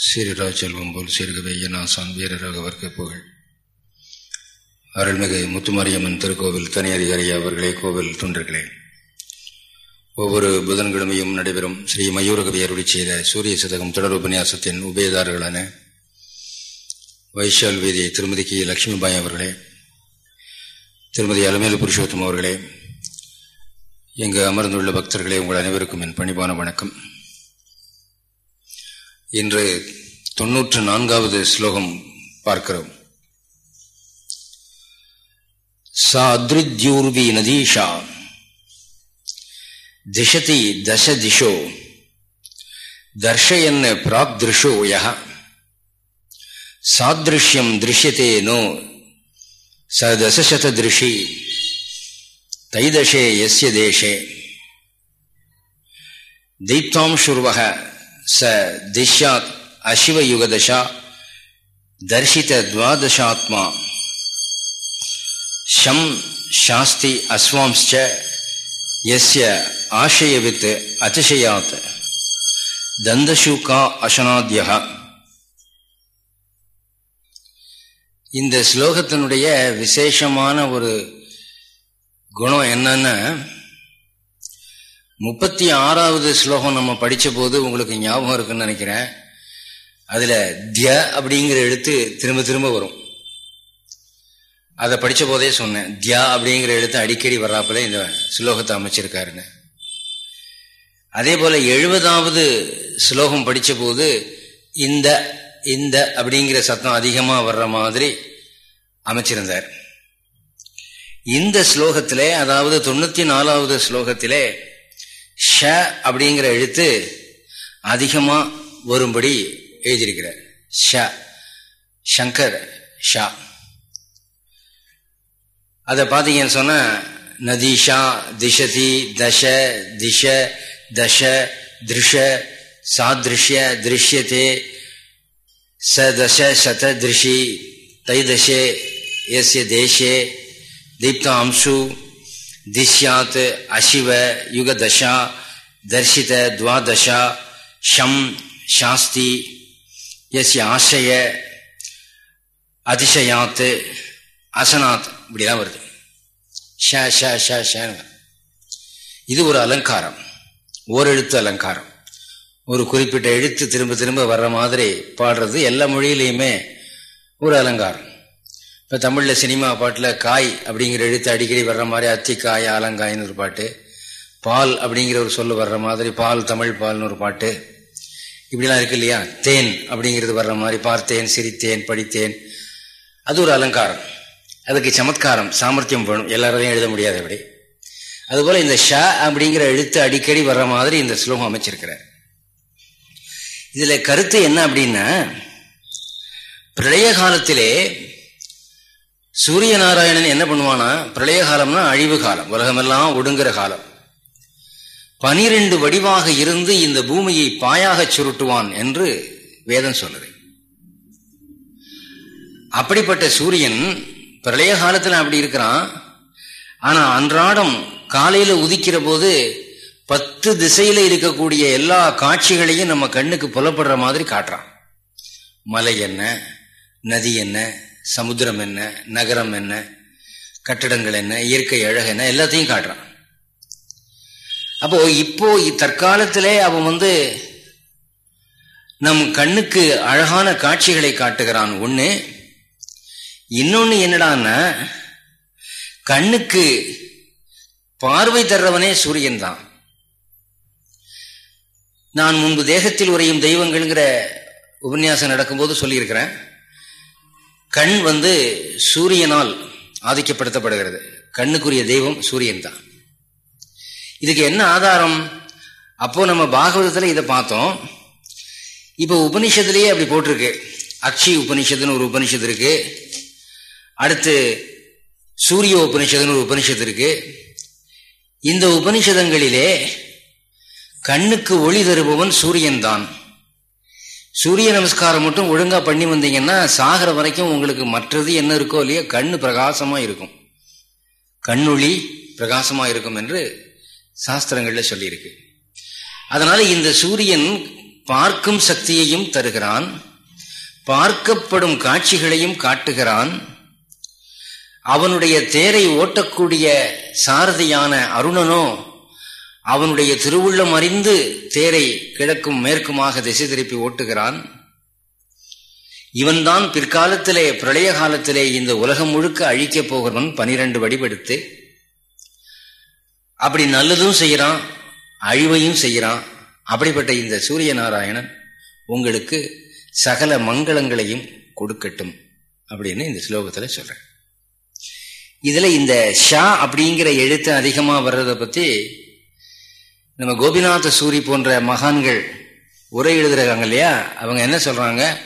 சீரரா செல்வம் போல் சீர்கவே என்னாசான் வீரராகவர்க்கு புகழ். அருள்மிகு முத்துமாரியம்மன் திருக்கோவில் தனி அதிகாரி அவர்களே கோவில் தொண்டர்களே. ஒவ்வொரு புதன்கிழமையும் நடைபெறும் ஸ்ரீ மயூரகவி அருளி செய்த சூரிய சதகம் தொடர் உபன்யாசத்தின் உபயதாரர்களான வைஷால் வீதி திருமதி கி. லட்சுமிபாய் அவர்களே திருமதி அலமேலு புருஷோத்தம் அவர்களே இங்கு அமர்ந்துள்ள பக்தர்களே உங்கள் அனைவருக்கும் என் பணிவான வணக்கம். இன்று தொன்னூற்று நான்காவது ஸ்லோகம் பார்க்கிறோம். சாத்ருத்யூர்வி நதீஷா திசதி தச திசோ தர்ஷயன் பிராப்திருஷோ யः சாதிருஷ்யம் திருஷ்யத்தே நோ ச தசசததிருஷி தைதசே எஸ்ய தேசே தீப்தாம் சுர்வக ச திஷ்யாத் அசிவயுகதசா தர்ஷித துவாதசாத்மா ஷம் சாஸ்தி அஸ்வாம்ச்ச எஸ்ய ஆஷயவித் அதிசயாத் தந்தசூகா அசனாத்யா இந்த ஸ்லோகத்தினுடைய விசேஷமான ஒரு குணம் என்னன்னா முப்பத்தி ஆறாவது ஸ்லோகம் நம்ம படித்த போது உங்களுக்கு ஞாபகம் இருக்குன்னு நினைக்கிறேன். அதில் திய அப்படிங்கிற எழுத்து திரும்ப திரும்ப வரும். அதை படித்த போதே சொன்னேன். தியா அப்படிங்கிற எழுத்து அடிக்கடி வர்றாப்புல இந்த ஸ்லோகத்தை அமைச்சிருக்காருன்னு. அதே போல எழுபதாவது ஸ்லோகம் படித்த போது இந்த இந்த அப்படிங்கிற சத்தம் அதிகமாக வர்ற மாதிரி அமைச்சிருந்தார். இந்த ஸ்லோகத்திலே அதாவது தொண்ணூத்தி நாலாவது ஸ்லோகத்திலே ஷ அப்படிங்கிற எழுத்து அதிகமா வரும்படி எழுதியிருக்கிறார். ஷ சங்கர் ஷா. அதை பார்த்தீங்கன்னு சொன்ன நதிஷா திசதி தச திஷ தச திருஷ சாதிருஷ்ய திருஷ்யத்தே ச தச சத திருஷி தைதசே எஸ்ய தேசே தீப்தாம்சு திஷ்யாத் அசிவ யுகதசா தர்ஷித துவாதசா ஷம் சாஸ்தி எஸ்ய ஆசய அதிசயாத் அசனாத் இப்படிலாம் வருது ஷ ஷ ஷ ஷன்னு இது ஒரு அலங்காரம் ஓரெழுத்து அலங்காரம். ஒரு குறிப்பிட்ட எழுத்து திரும்ப திரும்ப வர்ற மாதிரி பாடுறது எல்லா மொழியிலையுமே ஒரு அலங்காரம். இப்போ தமிழில் சினிமா பாட்டில் காய் அப்படிங்கிற எழுத்து அடிக்கடி வர்ற மாதிரி அத்திக்காய் ஆலங்காய்னு ஒரு பாட்டு. பால் அப்படிங்கிற ஒரு சொல்லு வர்ற மாதிரி பால் தமிழ் பால்னு ஒரு பாட்டு. இப்படிலாம் இருக்கு இல்லையா? தேன் அப்படிங்கிறது வர்ற மாதிரி பார்த்தேன் சிரித்தேன் படித்தேன். அது ஒரு அலங்காரம். அதுக்கு சமத்காரம் சாமர்த்தியம் வேணும். எல்லாரையும் எழுத முடியாது அப்படி. அதுபோல் இந்த ஷா அப்படிங்கிற எழுத்து அடிக்கடி வர்ற மாதிரி இந்த ஸ்லோகம் அமைச்சிருக்கிறார். இதில் கருத்து என்ன அப்படின்னா பிரளய காலத்திலே சூரிய நாராயணன் என்ன பண்ணுவானா? பிரளய காலம்னா அழிவு காலம் உலகமெல்லாம் ஒடுங்குற காலம். பனிரெண்டு வடிவாக இருந்து இந்த பூமியை பாயாக சுருட்டுவான் என்று வேதம் சொல்லுது. அப்படிப்பட்ட சூரியன் பிரளய காலத்தில் அப்படி இருக்கிறான். ஆனா அன்றாடம் காலையில உதிக்கிற போது பத்து திசையில இருக்கக்கூடிய எல்லா காட்சிகளையும் நம்ம கண்ணுக்கு புலப்படுற மாதிரி காட்டுறான். மலை என்ன நதி என்ன சமுத்திரம் என்ன நகரம் என்ன கட்டடங்கள் என்ன இயற்கை அழகு என்ன எல்லாத்தையும் காட்டுறான். அப்போ இப்போ தற்காலத்திலே அவன் வந்து நம் கண்ணுக்கு அழகான காட்சிகளை காட்டுகிறான். ஒண்ணு இன்னொன்னு என்னடான்னா கண்ணுக்கு பார்வை தர்றவனே சூரியன் தான். நான் முன்பு தேகத்தில் உரையும் தெய்வங்கள்ங்கிற உபன்யாசம் நடக்கும்போது சொல்லியிருக்கிறேன். கண் வந்து சூரியனால் ஆதிக்கப்படுத்தப்படுகிறது. கண்ணுக்குரிய தெய்வம் சூரியன் தான். இதுக்கு என்ன ஆதாரம்? அப்போ நம்ம பாகவதத்தில் இதை பார்த்தோம். இப்போ உபனிஷத்துலேயே அப்படி போட்டிருக்கு. அக்ஷி உபனிஷத்துன்னு ஒரு உபனிஷத்து இருக்கு. அடுத்து சூரிய உபனிஷத்துன்னு ஒரு உபனிஷத்து இருக்கு. இந்த உபனிஷதங்களிலே கண்ணுக்கு ஒளி தருபவன் சூரியன் தான். சூரிய நமஸ்காரம் மட்டும் ஒழுங்கா பண்ணி வந்தீங்கன்னா சாகிற வரைக்கும் உங்களுக்கு மற்றது என்ன இருக்கோ இல்லையோ கண்ணு பிரகாசமா இருக்கும். கண்ணொளி பிரகாசமா இருக்கும் என்று சாஸ்திரங்கள்ல சொல்லியிருக்கு. அதனால இந்த சூரியன் பார்க்கும் சக்தியையும் தருகிறான் பார்க்கப்படும் காட்சிகளையும் காட்டுகிறான் அவனுடைய தேரை ஓட்டக்கூடிய சாரதியான அருணனோ அவனுடைய திருவுள்ளம் அறிந்து தேரை கிழக்கும் மேற்குமாக திசை திருப்பி ஓட்டுகிறான். இவன்தான் பிற்காலத்திலே பிரளய காலத்திலே இந்த உலகம் முழுக்க அழிக்கப் போகிறவன் பனிரெண்டு வடிவெடுத்து அப்படி நல்லதும் செய்கிறான் அழிவையும் செய்கிறான். அப்படிப்பட்ட இந்த சூரிய நாராயணன் உங்களுக்கு சகல மங்களங்களையும் கொடுக்கட்டும் அப்படின்னு இந்த ஸ்லோகத்தில் சொல்கிறேன் இதில் இந்த ஷா அப்படிங்கிற எழுத்து அதிகமாக வர்றதை பற்றி நம்ம கோபிநாத சூரி போன்ற மகான்கள் உரை எழுதுறாங்க இல்லையா? அவங்க என்ன சொல்றாங்க?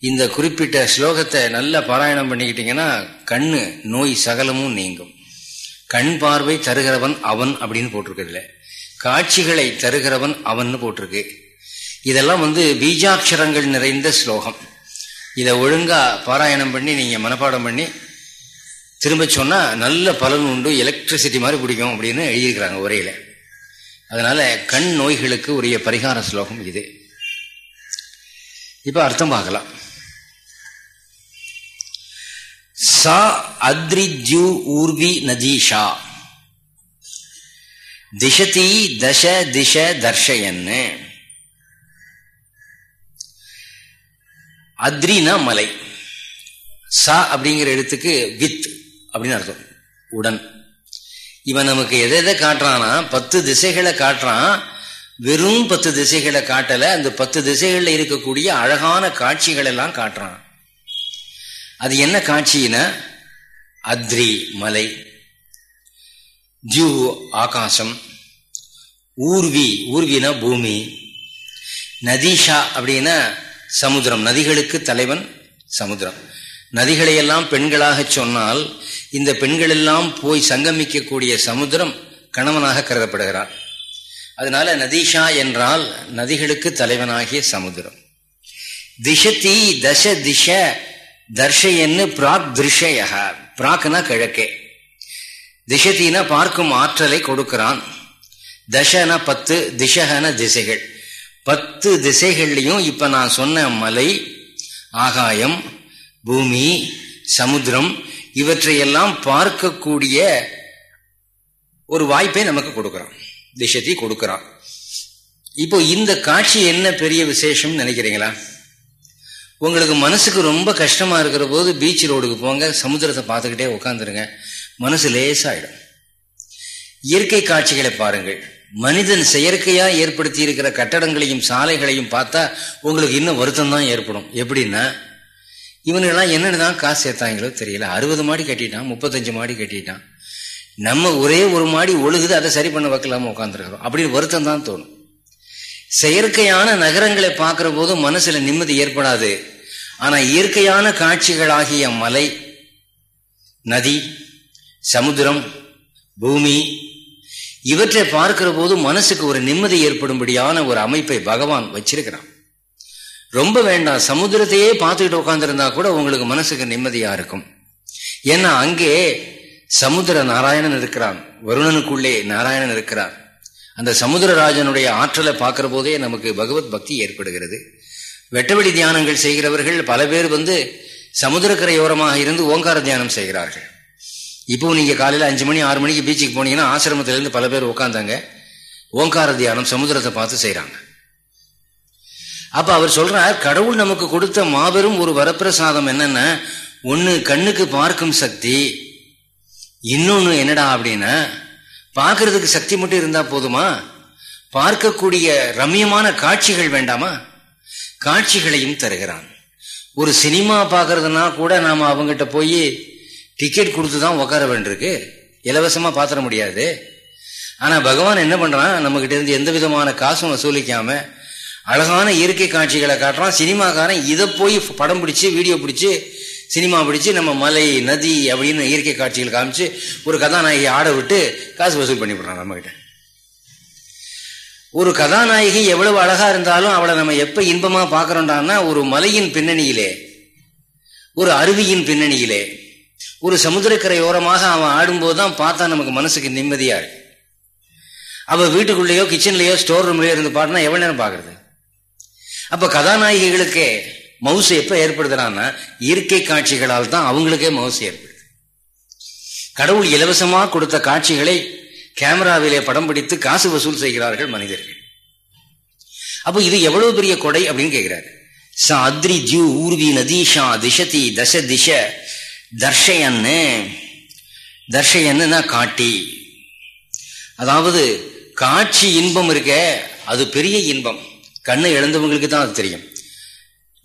இந்த குறிப்பிட்ட ஸ்லோகத்தை நல்லா பாராயணம் பண்ணிக்கிட்டீங்கன்னா கண்ணு நோய் சகலமும் நீங்கும். கண் பார்வை தருகிறவன் அவன் அப்படின்னு போட்டிருக்குதுல காட்சிகளை தருகிறவன் அவன் போட்டிருக்கு. இதெல்லாம் வந்து பீஜாட்சரங்கள் நிறைந்த ஸ்லோகம். இதை ஒழுங்கா பாராயணம் பண்ணி நீங்க மனப்பாடம் பண்ணி திரும்ப சொன்னா நல்ல பலன் உண்டு எலக்ட்ரிசிட்டி மாதிரி பிடிக்கும் அப்படின்னு எழுதியிருக்கிறாங்க உரையில. அதனால கண் நோய்களுக்கு உரிய பரிகார ஸ்லோகம் இது. இப்ப அர்த்தம் பார்க்கலாம். சா அத்ரிஜு ஊர்வி நதீஷா. திசதி தச திச தர்ஷயன்னு. அத்ரினா மலை. சா அப்படிங்கிற எழுத்துக்கு வித் அப்படின்னு அர்த்தம். உடன். இவன் நமக்கு எதை எதை காட்டுறான்னா பத்து திசைகளை காட்டுறான். வெறும் பத்து திசைகளை காட்டல அந்த பத்து திசைகளில் இருக்கக்கூடிய அழகான காட்சிகள் எல்லாம் காட்டுறான். அது என்ன காட்சினா அத்ரி மலை தியூ ஆகாசம் ஊர்வி ஊர்வினா பூமி நதிஷா அப்படின்னா சமுத்திரம். நதிகளுக்கு தலைவன் சமுத்திரம். நதிகளையெல்லாம் பெண்களாக சொன்னால் இந்த பெண்கள் எல்லாம் போய் சங்கமிக்கக்கூடிய சமுத்திரம் கணவனாக கருதப்படுகிறார். அதனால நதீஷா என்றால் நதிகளுக்கு தலைவனாகிய சமுத்திரம். திசதி தச திஷ தர்ஷயன்னு பிராக் திருஷய பிராக்னா கிழக்கே. திசத்தினா பார்க்கும் ஆற்றலை கொடுக்கிறான். தசன பத்து திசகன திசைகள். பத்து திசைகள்லையும் இப்ப நான் சொன்ன மலை ஆகாயம் பூமி சமுத்திரம் இவற்றையெல்லாம் பார்க்கக்கூடிய ஒரு வாய்ப்பை நமக்கு கொடுக்குறான். திசத்தை கொடுக்குறான். இப்போ இந்த காட்சி என்ன பெரிய விசேஷம் நினைக்கிறீங்களா? உங்களுக்கு மனசுக்கு ரொம்ப கஷ்டமா இருக்கிற போது பீச் ரோடுக்கு போங்க சமுத்திரத்தை பார்த்துக்கிட்டே உட்காந்துருங்க மனசு லேசாயிடும். இயற்கை காட்சிகளை பாருங்கள். மனிதன் செயற்கையா ஏற்படுத்தி இருக்கிற கட்டடங்களையும் சாலைகளையும் பார்த்தா உங்களுக்கு இன்னும் வருத்தம் தான் ஏற்படும். எப்படின்னா இவனுங்கெல்லாம் என்னென்னதான் காசு சேர்த்தாங்களோ தெரியல. அறுபது மாடி கட்டிட்டான் முப்பத்தஞ்சு மாடி கட்டிட்டான். நம்ம ஒரே ஒரு மாடி ஒழுகுது அதை சரி பண்ண வைக்கலாம உட்காந்துருக்கிறோம் அப்படின்னு வருத்தம் தான் தோணும். செயற்கையான நகரங்களை பார்க்கிற போது மனசுல நிம்மதி ஏற்படாது. ஆனா இயற்கையான காட்சிகளாகிய மலை நதி சமுத்திரம் பூமி இவற்றை பார்க்கிற போது மனசுக்கு ஒரு நிம்மதி ஏற்படும்படியான ஒரு அமைப்பை பகவான் வச்சிருக்கிறான். ரொம்ப வேண்டாம். சமுத்திரத்தையே பார்த்துக்கிட்டு உட்காந்துருந்தா கூட உங்களுக்கு மனசுக்கு நிம்மதியா இருக்கும். ஏன்னா அங்கே சமுத்திர நாராயணன் இருக்கிறான். வருணனுக்குள்ளே நாராயணன் இருக்கிறான் அந்த சமுத்திரராஜனுடைய ஆற்றலை பார்க்கிற போதே நமக்கு பகவத் பக்தி ஏற்படுகிறது. வெட்டவெளி தியானங்கள் செய்கிறவர்கள் பல பேர் வந்து சமுதிரக்கரையோரமாக இருந்து ஓங்கார தியானம் செய்கிறார்கள். இப்போ நீங்க காலையில் அஞ்சு மணி ஆறு மணிக்கு பீச்சுக்கு போனீங்கன்னா ஆசிரமத்திலிருந்து பல பேர் உட்காந்தாங்க ஓங்கார தியானம் சமுதிரத்தை பார்த்து செய்கிறாங்க அப்ப அவர் சொல்றார் கடவுள் நமக்கு கொடுத்த மாபெரும் ஒரு வரப்பிரசாதம் என்னென்னா? ஒன்று கண்ணுக்கு பார்க்கும் சக்தி இன்னொன்று என்னடா அப்படின்னா பார்க்கறதுக்கு சக்தி மட்டும் இருந்தால் போதுமா? பார்க்கக்கூடிய ரம்யமான காட்சிகள் வேண்டாமா? காட்சிகளையும் தருகிறான். ஒரு சினிமா பார்க்கறதுனா கூட நாம் அவங்ககிட்ட போய் டிக்கெட் கொடுத்து தான் உட்கார வேண்டியிருக்கு. இலவசமாக பார்த்துட முடியாது. ஆனால் பகவான் என்ன பண்ணுறான் நம்ம இருந்து எந்த விதமான காசும் வசூலிக்காம அழகான இயற்கை காட்சிகளை காட்டுறான். சினிமாக்காரன் இதை போய் படம் பிடிச்சி வீடியோ பிடிச்சி சினிமா பிடிச்சி நம்ம மலை நதி அப்படின்னு இயற்கை காட்சிகள் காமிச்சு ஒரு கதாநாயகி ஆட விட்டு காசு வசூல் பண்ணிவிடுறான் நம்ம கிட்ட ஒரு கதாநாயகி எவ்வளவு அழகா இருந்தாலும் அவளை நம்ம எப்ப இன்பமா பாக்குறோம்டான்னா ஒரு மலையின் பின்னணியிலே ஒரு அருவியின் பின்னணியிலே ஒரு சமுதிரக்கரையோரமாக அவன் ஆடும்போது தான் பார்த்தா நமக்கு மனசுக்கு நிம்மதியா இருக்கு. அவ வீட்டுக்குள்ளேயோ கிச்சன்லயோ ஸ்டோர் ரூம்லயோ இருந்து பாடினா எவ்வளவு நேரம் பாக்குறது அப்ப கதாநாயகிகளுக்கே மவுசு எப்ப ஏற்படுதுன்னா இயற்கை காட்சிகளால் தான் அவங்களுக்கே மவுசு ஏற்படுது. கடவுள் இலவசமா கொடுத்த காட்சிகளை கேமராவிலே படம் பிடித்து காசு வசூல் செய்கிறார்கள் மனிதர்கள். அப்போ இது எவ்வளவு பெரிய கொடை அப்படின்னு கேட்கிறாரு சா அத்ரி ஜூ ஊர்வி நதீஷா திசதி தச திச தர்ஷயன்னு. தர்ஷயன்னு காட்டி. அதாவது காட்சி இன்பம் இருக்க அது பெரிய இன்பம். கண்ணை இழந்தவங்களுக்கு தான் அது தெரியும்.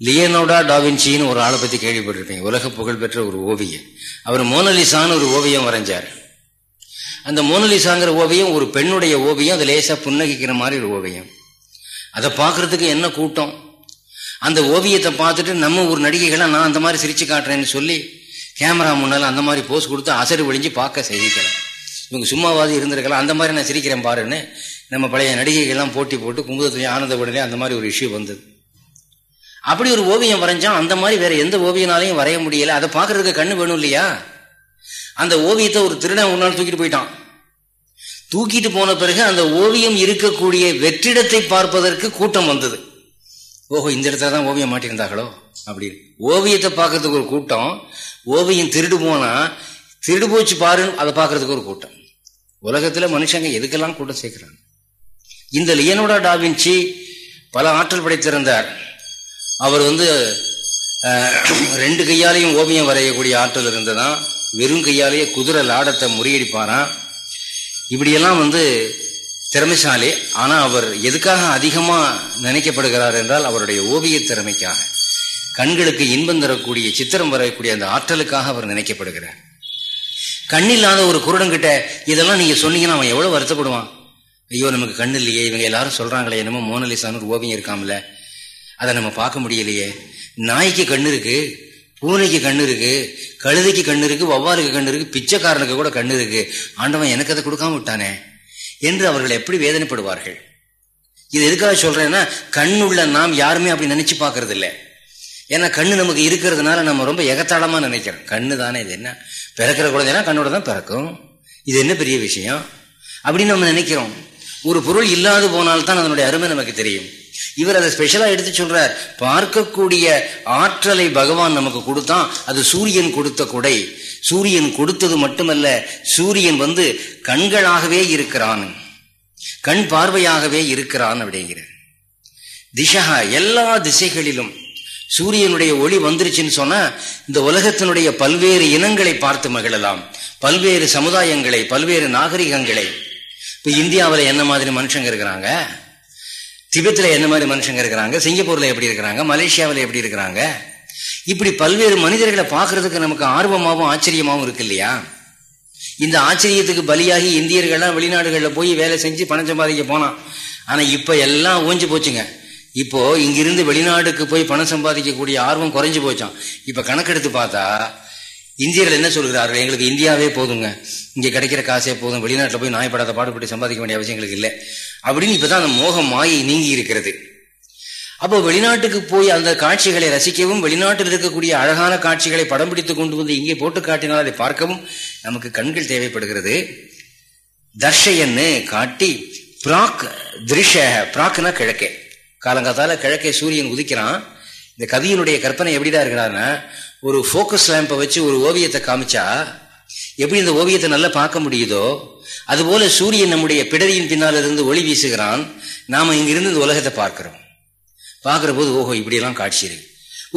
லியனோடா டாவின்சின்னு ஒரு ஆளை பத்தி கேள்விப்பட்டிருப்பீங்க. உலக புகழ்பெற்ற ஒரு ஓவியம் அவர் மோனலிசான்னு ஒரு ஓவியம் வரைஞ்சார். அந்த மோனலிசாங்கிற ஓவியம் ஒரு பெண்ணுடைய ஓவியம் அது லேசா புன்னகிக்கிற மாதிரி ஒரு ஓவியம். அதை பார்க்கறதுக்கு என்ன கூட்டம்? அந்த ஓவியத்தை பார்த்துட்டு நம்ம ஒரு நடிகைகளை நான் அந்த மாதிரி சிரிச்சு காட்டுறேன்னு சொல்லி கேமரா முன்னால் அந்த மாதிரி போஸ் கொடுத்து அசடு ஒழிஞ்சு பார்க்க செய்திக்கலாம் இவங்க சும்மாவாது இருந்திருக்கலாம். அந்த மாதிரி நான் சிரிக்கிறேன் பாருன்னு நம்ம பழைய நடிகைகள்லாம் போட்டி போட்டு குங்குதத்துலேயும் ஆனந்த உடனே அந்த மாதிரி ஒரு இஷ்யூ வந்தது. அப்படி ஒரு ஓவியம் வரைஞ்சான் அந்த மாதிரி வேற எந்த ஓவியனாலையும் வரைய முடியல. அதை பார்க்கறதுக்கு கண்ணு வேணும் இல்லையா? அந்த ஓவியத்தை ஒரு திருடன் ஒரு நாள் தூக்கிட்டு போயிட்டான். தூக்கிட்டு போன பிறகு அந்த ஓவியம் இருக்கக்கூடிய வெற்றிடத்தை பார்ப்பதற்கு கூட்டம் வந்தது. ஓஹோ இந்த இடத்துல தான் ஓவியம் மாட்டியிருந்தாங்களோ அப்படின்னு. ஓவியத்தை பார்க்கறதுக்கு ஒரு கூட்டம். ஓவியம் திருடு போனா திருடு போச்சு பாருன்னு அதை பார்க்கறதுக்கு ஒரு கூட்டம். உலகத்துல மனுஷங்க எதுக்கெல்லாம் கூட்டம் சேர்க்கிறாங்க? இந்த லியனோடா டாவின்சி பல ஆற்றல் படைத்திருந்தார். அவர் வந்து ரெண்டு கையாலையும் ஓவியம் வரையக்கூடிய ஆற்றல் இருந்ததான் வெறும் கையாலேயே குதிரை லாடத்தை முறியடிப்பாராம். இப்படியெல்லாம் வந்து திறமைசாலி ஆனால் அவர் எதுக்காக அதிகமாக நினைக்கப்படுகிறார் என்றால் அவருடைய ஓவிய திறமைக்காக. கண்களுக்கு இன்பம் தரக்கூடிய சித்திரம் வரக்கூடிய அந்த ஆற்றலுக்காக அவர் நினைக்கப்படுகிறார். கண்ணில்லாத ஒரு குருடங்கிட்ட இதெல்லாம் நீங்க சொன்னீங்கன்னா அவன் எவ்வளவு வருத்தப்படுவான்? ஐயோ நமக்கு கண்ணு இல்லையே இவங்க எல்லாரும் சொல்றாங்களே என்னமோ மோனலிசான்னு ஒரு ஓவியம் இருக்காமல. அதை நம்ம பார்க்க முடியலையே. நாய்க்கு கண்ணு இருக்கு பூனைக்கு கண்ணு இருக்கு கழுதைக்கு கண்ணு இருக்கு வவ்வாலுக்கு கண்ணு இருக்கு பிச்சைக்காரனுக்கு கூட கண்ணு இருக்கு. ஆண்டவன் எனக்கு அதை கொடுக்காம விட்டானே என்று அவர்கள் எப்படி வேதனைப்படுவார்கள்? இது எதுக்காக சொல்றேன்னா கண் உள்ள நாம் யாருமே அப்படி நினைச்சு பார்க்கறது இல்லை ஏன்னா கண்ணு நமக்கு இருக்கிறதுனால நம்ம ரொம்ப எகத்தாளமா நினைக்கிறோம். கண்ணு தானே இது என்ன? பிறக்கிற குழந்தைனா கண்ணோட தான் பிறக்கும். இது என்ன பெரிய விஷயம்? அப்படின்னு நம்ம நினைக்கிறோம். ஒரு பொருள் இல்லாது போனால்தான் அதனுடைய அருமை நமக்கு தெரியும். இவர் அதை ஸ்பெஷலாக எடுத்து சொல்றார். பார்க்கக்கூடிய ஆற்றலை பகவான் நமக்கு கொடுத்தான். அது சூரியன் கொடுத்த கொடை. சூரியன் கொடுத்தது மட்டுமல்ல சூரியன் வந்து கண்களாகவே இருக்கிறான். கண் பார்வையாகவே இருக்கிறான் அப்படிங்கிற திசகா எல்லா திசைகளிலும் சூரியனுடைய ஒளி வந்துருச்சுன்னு சொன்னா இந்த உலகத்தினுடைய பல்வேறு இனங்களை பார்த்து மகிழலாம். பல்வேறு சமுதாயங்களை பல்வேறு நாகரிகங்களை. இப்போ இந்தியாவில் என்ன மாதிரி மனுஷங்க இருக்கிறாங்க? திபெத்தில் என்ன மாதிரி மனுஷங்க இருக்கிறாங்க? சிங்கப்பூரில் எப்படி இருக்கிறாங்க? மலேசியாவில் எப்படி இருக்கிறாங்க? இப்படி பல்வேறு மனிதர்களை பார்க்கறதுக்கு நமக்கு ஆர்வமாகவும் ஆச்சரியமாகவும் இருக்கு இல்லையா? இந்த ஆச்சரியத்துக்கு பலியாகி இந்தியர்கள்லாம் வெளிநாடுகளில் போய் வேலை செஞ்சு பணம் சம்பாதிக்க போனான். ஆனால் இப்போ எல்லாம் ஓஞ்சு போச்சுங்க. இப்போ இங்கிருந்து வெளிநாடுக்கு போய் பணம் சம்பாதிக்கக்கூடிய ஆர்வம் குறைஞ்சு போச்சான் இப்போ கணக்கெடுத்து பார்த்தா இந்தியர்கள் என்ன சொல்கிறார்கள்? எங்களுக்கு இந்தியாவே போதுங்க. இங்கே கிடைக்கிற காசே போதும். வெளிநாட்டில் போய் நாய்ப்படாத பாடுபட்டு சம்பாதிக்க வேண்டிய அவசியம் எங்களுக்கு இல்லை. அப்படின்னு இப்பதான் அந்த மோகம் மாயை நீங்கி இருக்கிறது. அப்போ வெளிநாட்டுக்கு போய் அந்த காட்சிகளை ரசிக்கவும் வெளிநாட்டில் இருக்கக்கூடிய அழகான காட்சிகளை படம் பிடித்து கொண்டு வந்து இங்கே போட்டு காட்டினால் அதை பார்க்கவும் நமக்கு கண்கள் தேவைப்படுகிறது. தர்ஷையன்னு காட்டி பிராக் திருஷ பிராக்னா கிழக்கே. காலங்காத்தால கிழக்கே சூரியன் உதிக்கிறான். இந்த கவியினுடைய கற்பனை எப்படிதான் இருக்கிறாருன்னா ஒரு ஃபோக்கஸ் லேம்பை வச்சு ஒரு ஓவியத்தை காமிச்சா எப்படி இந்த ஓவியத்தை நல்லா பார்க்க முடியுதோ அதுபோல சூரியன் நம்முடைய பிடரியின் பின்னால் இருந்து ஒளி வீசுகிறான். நாம இங்கிருந்து இந்த உலகத்தை பார்க்கிறோம். பார்க்கிற போது ஓஹோ இப்படியெல்லாம் காட்சி இருக்கு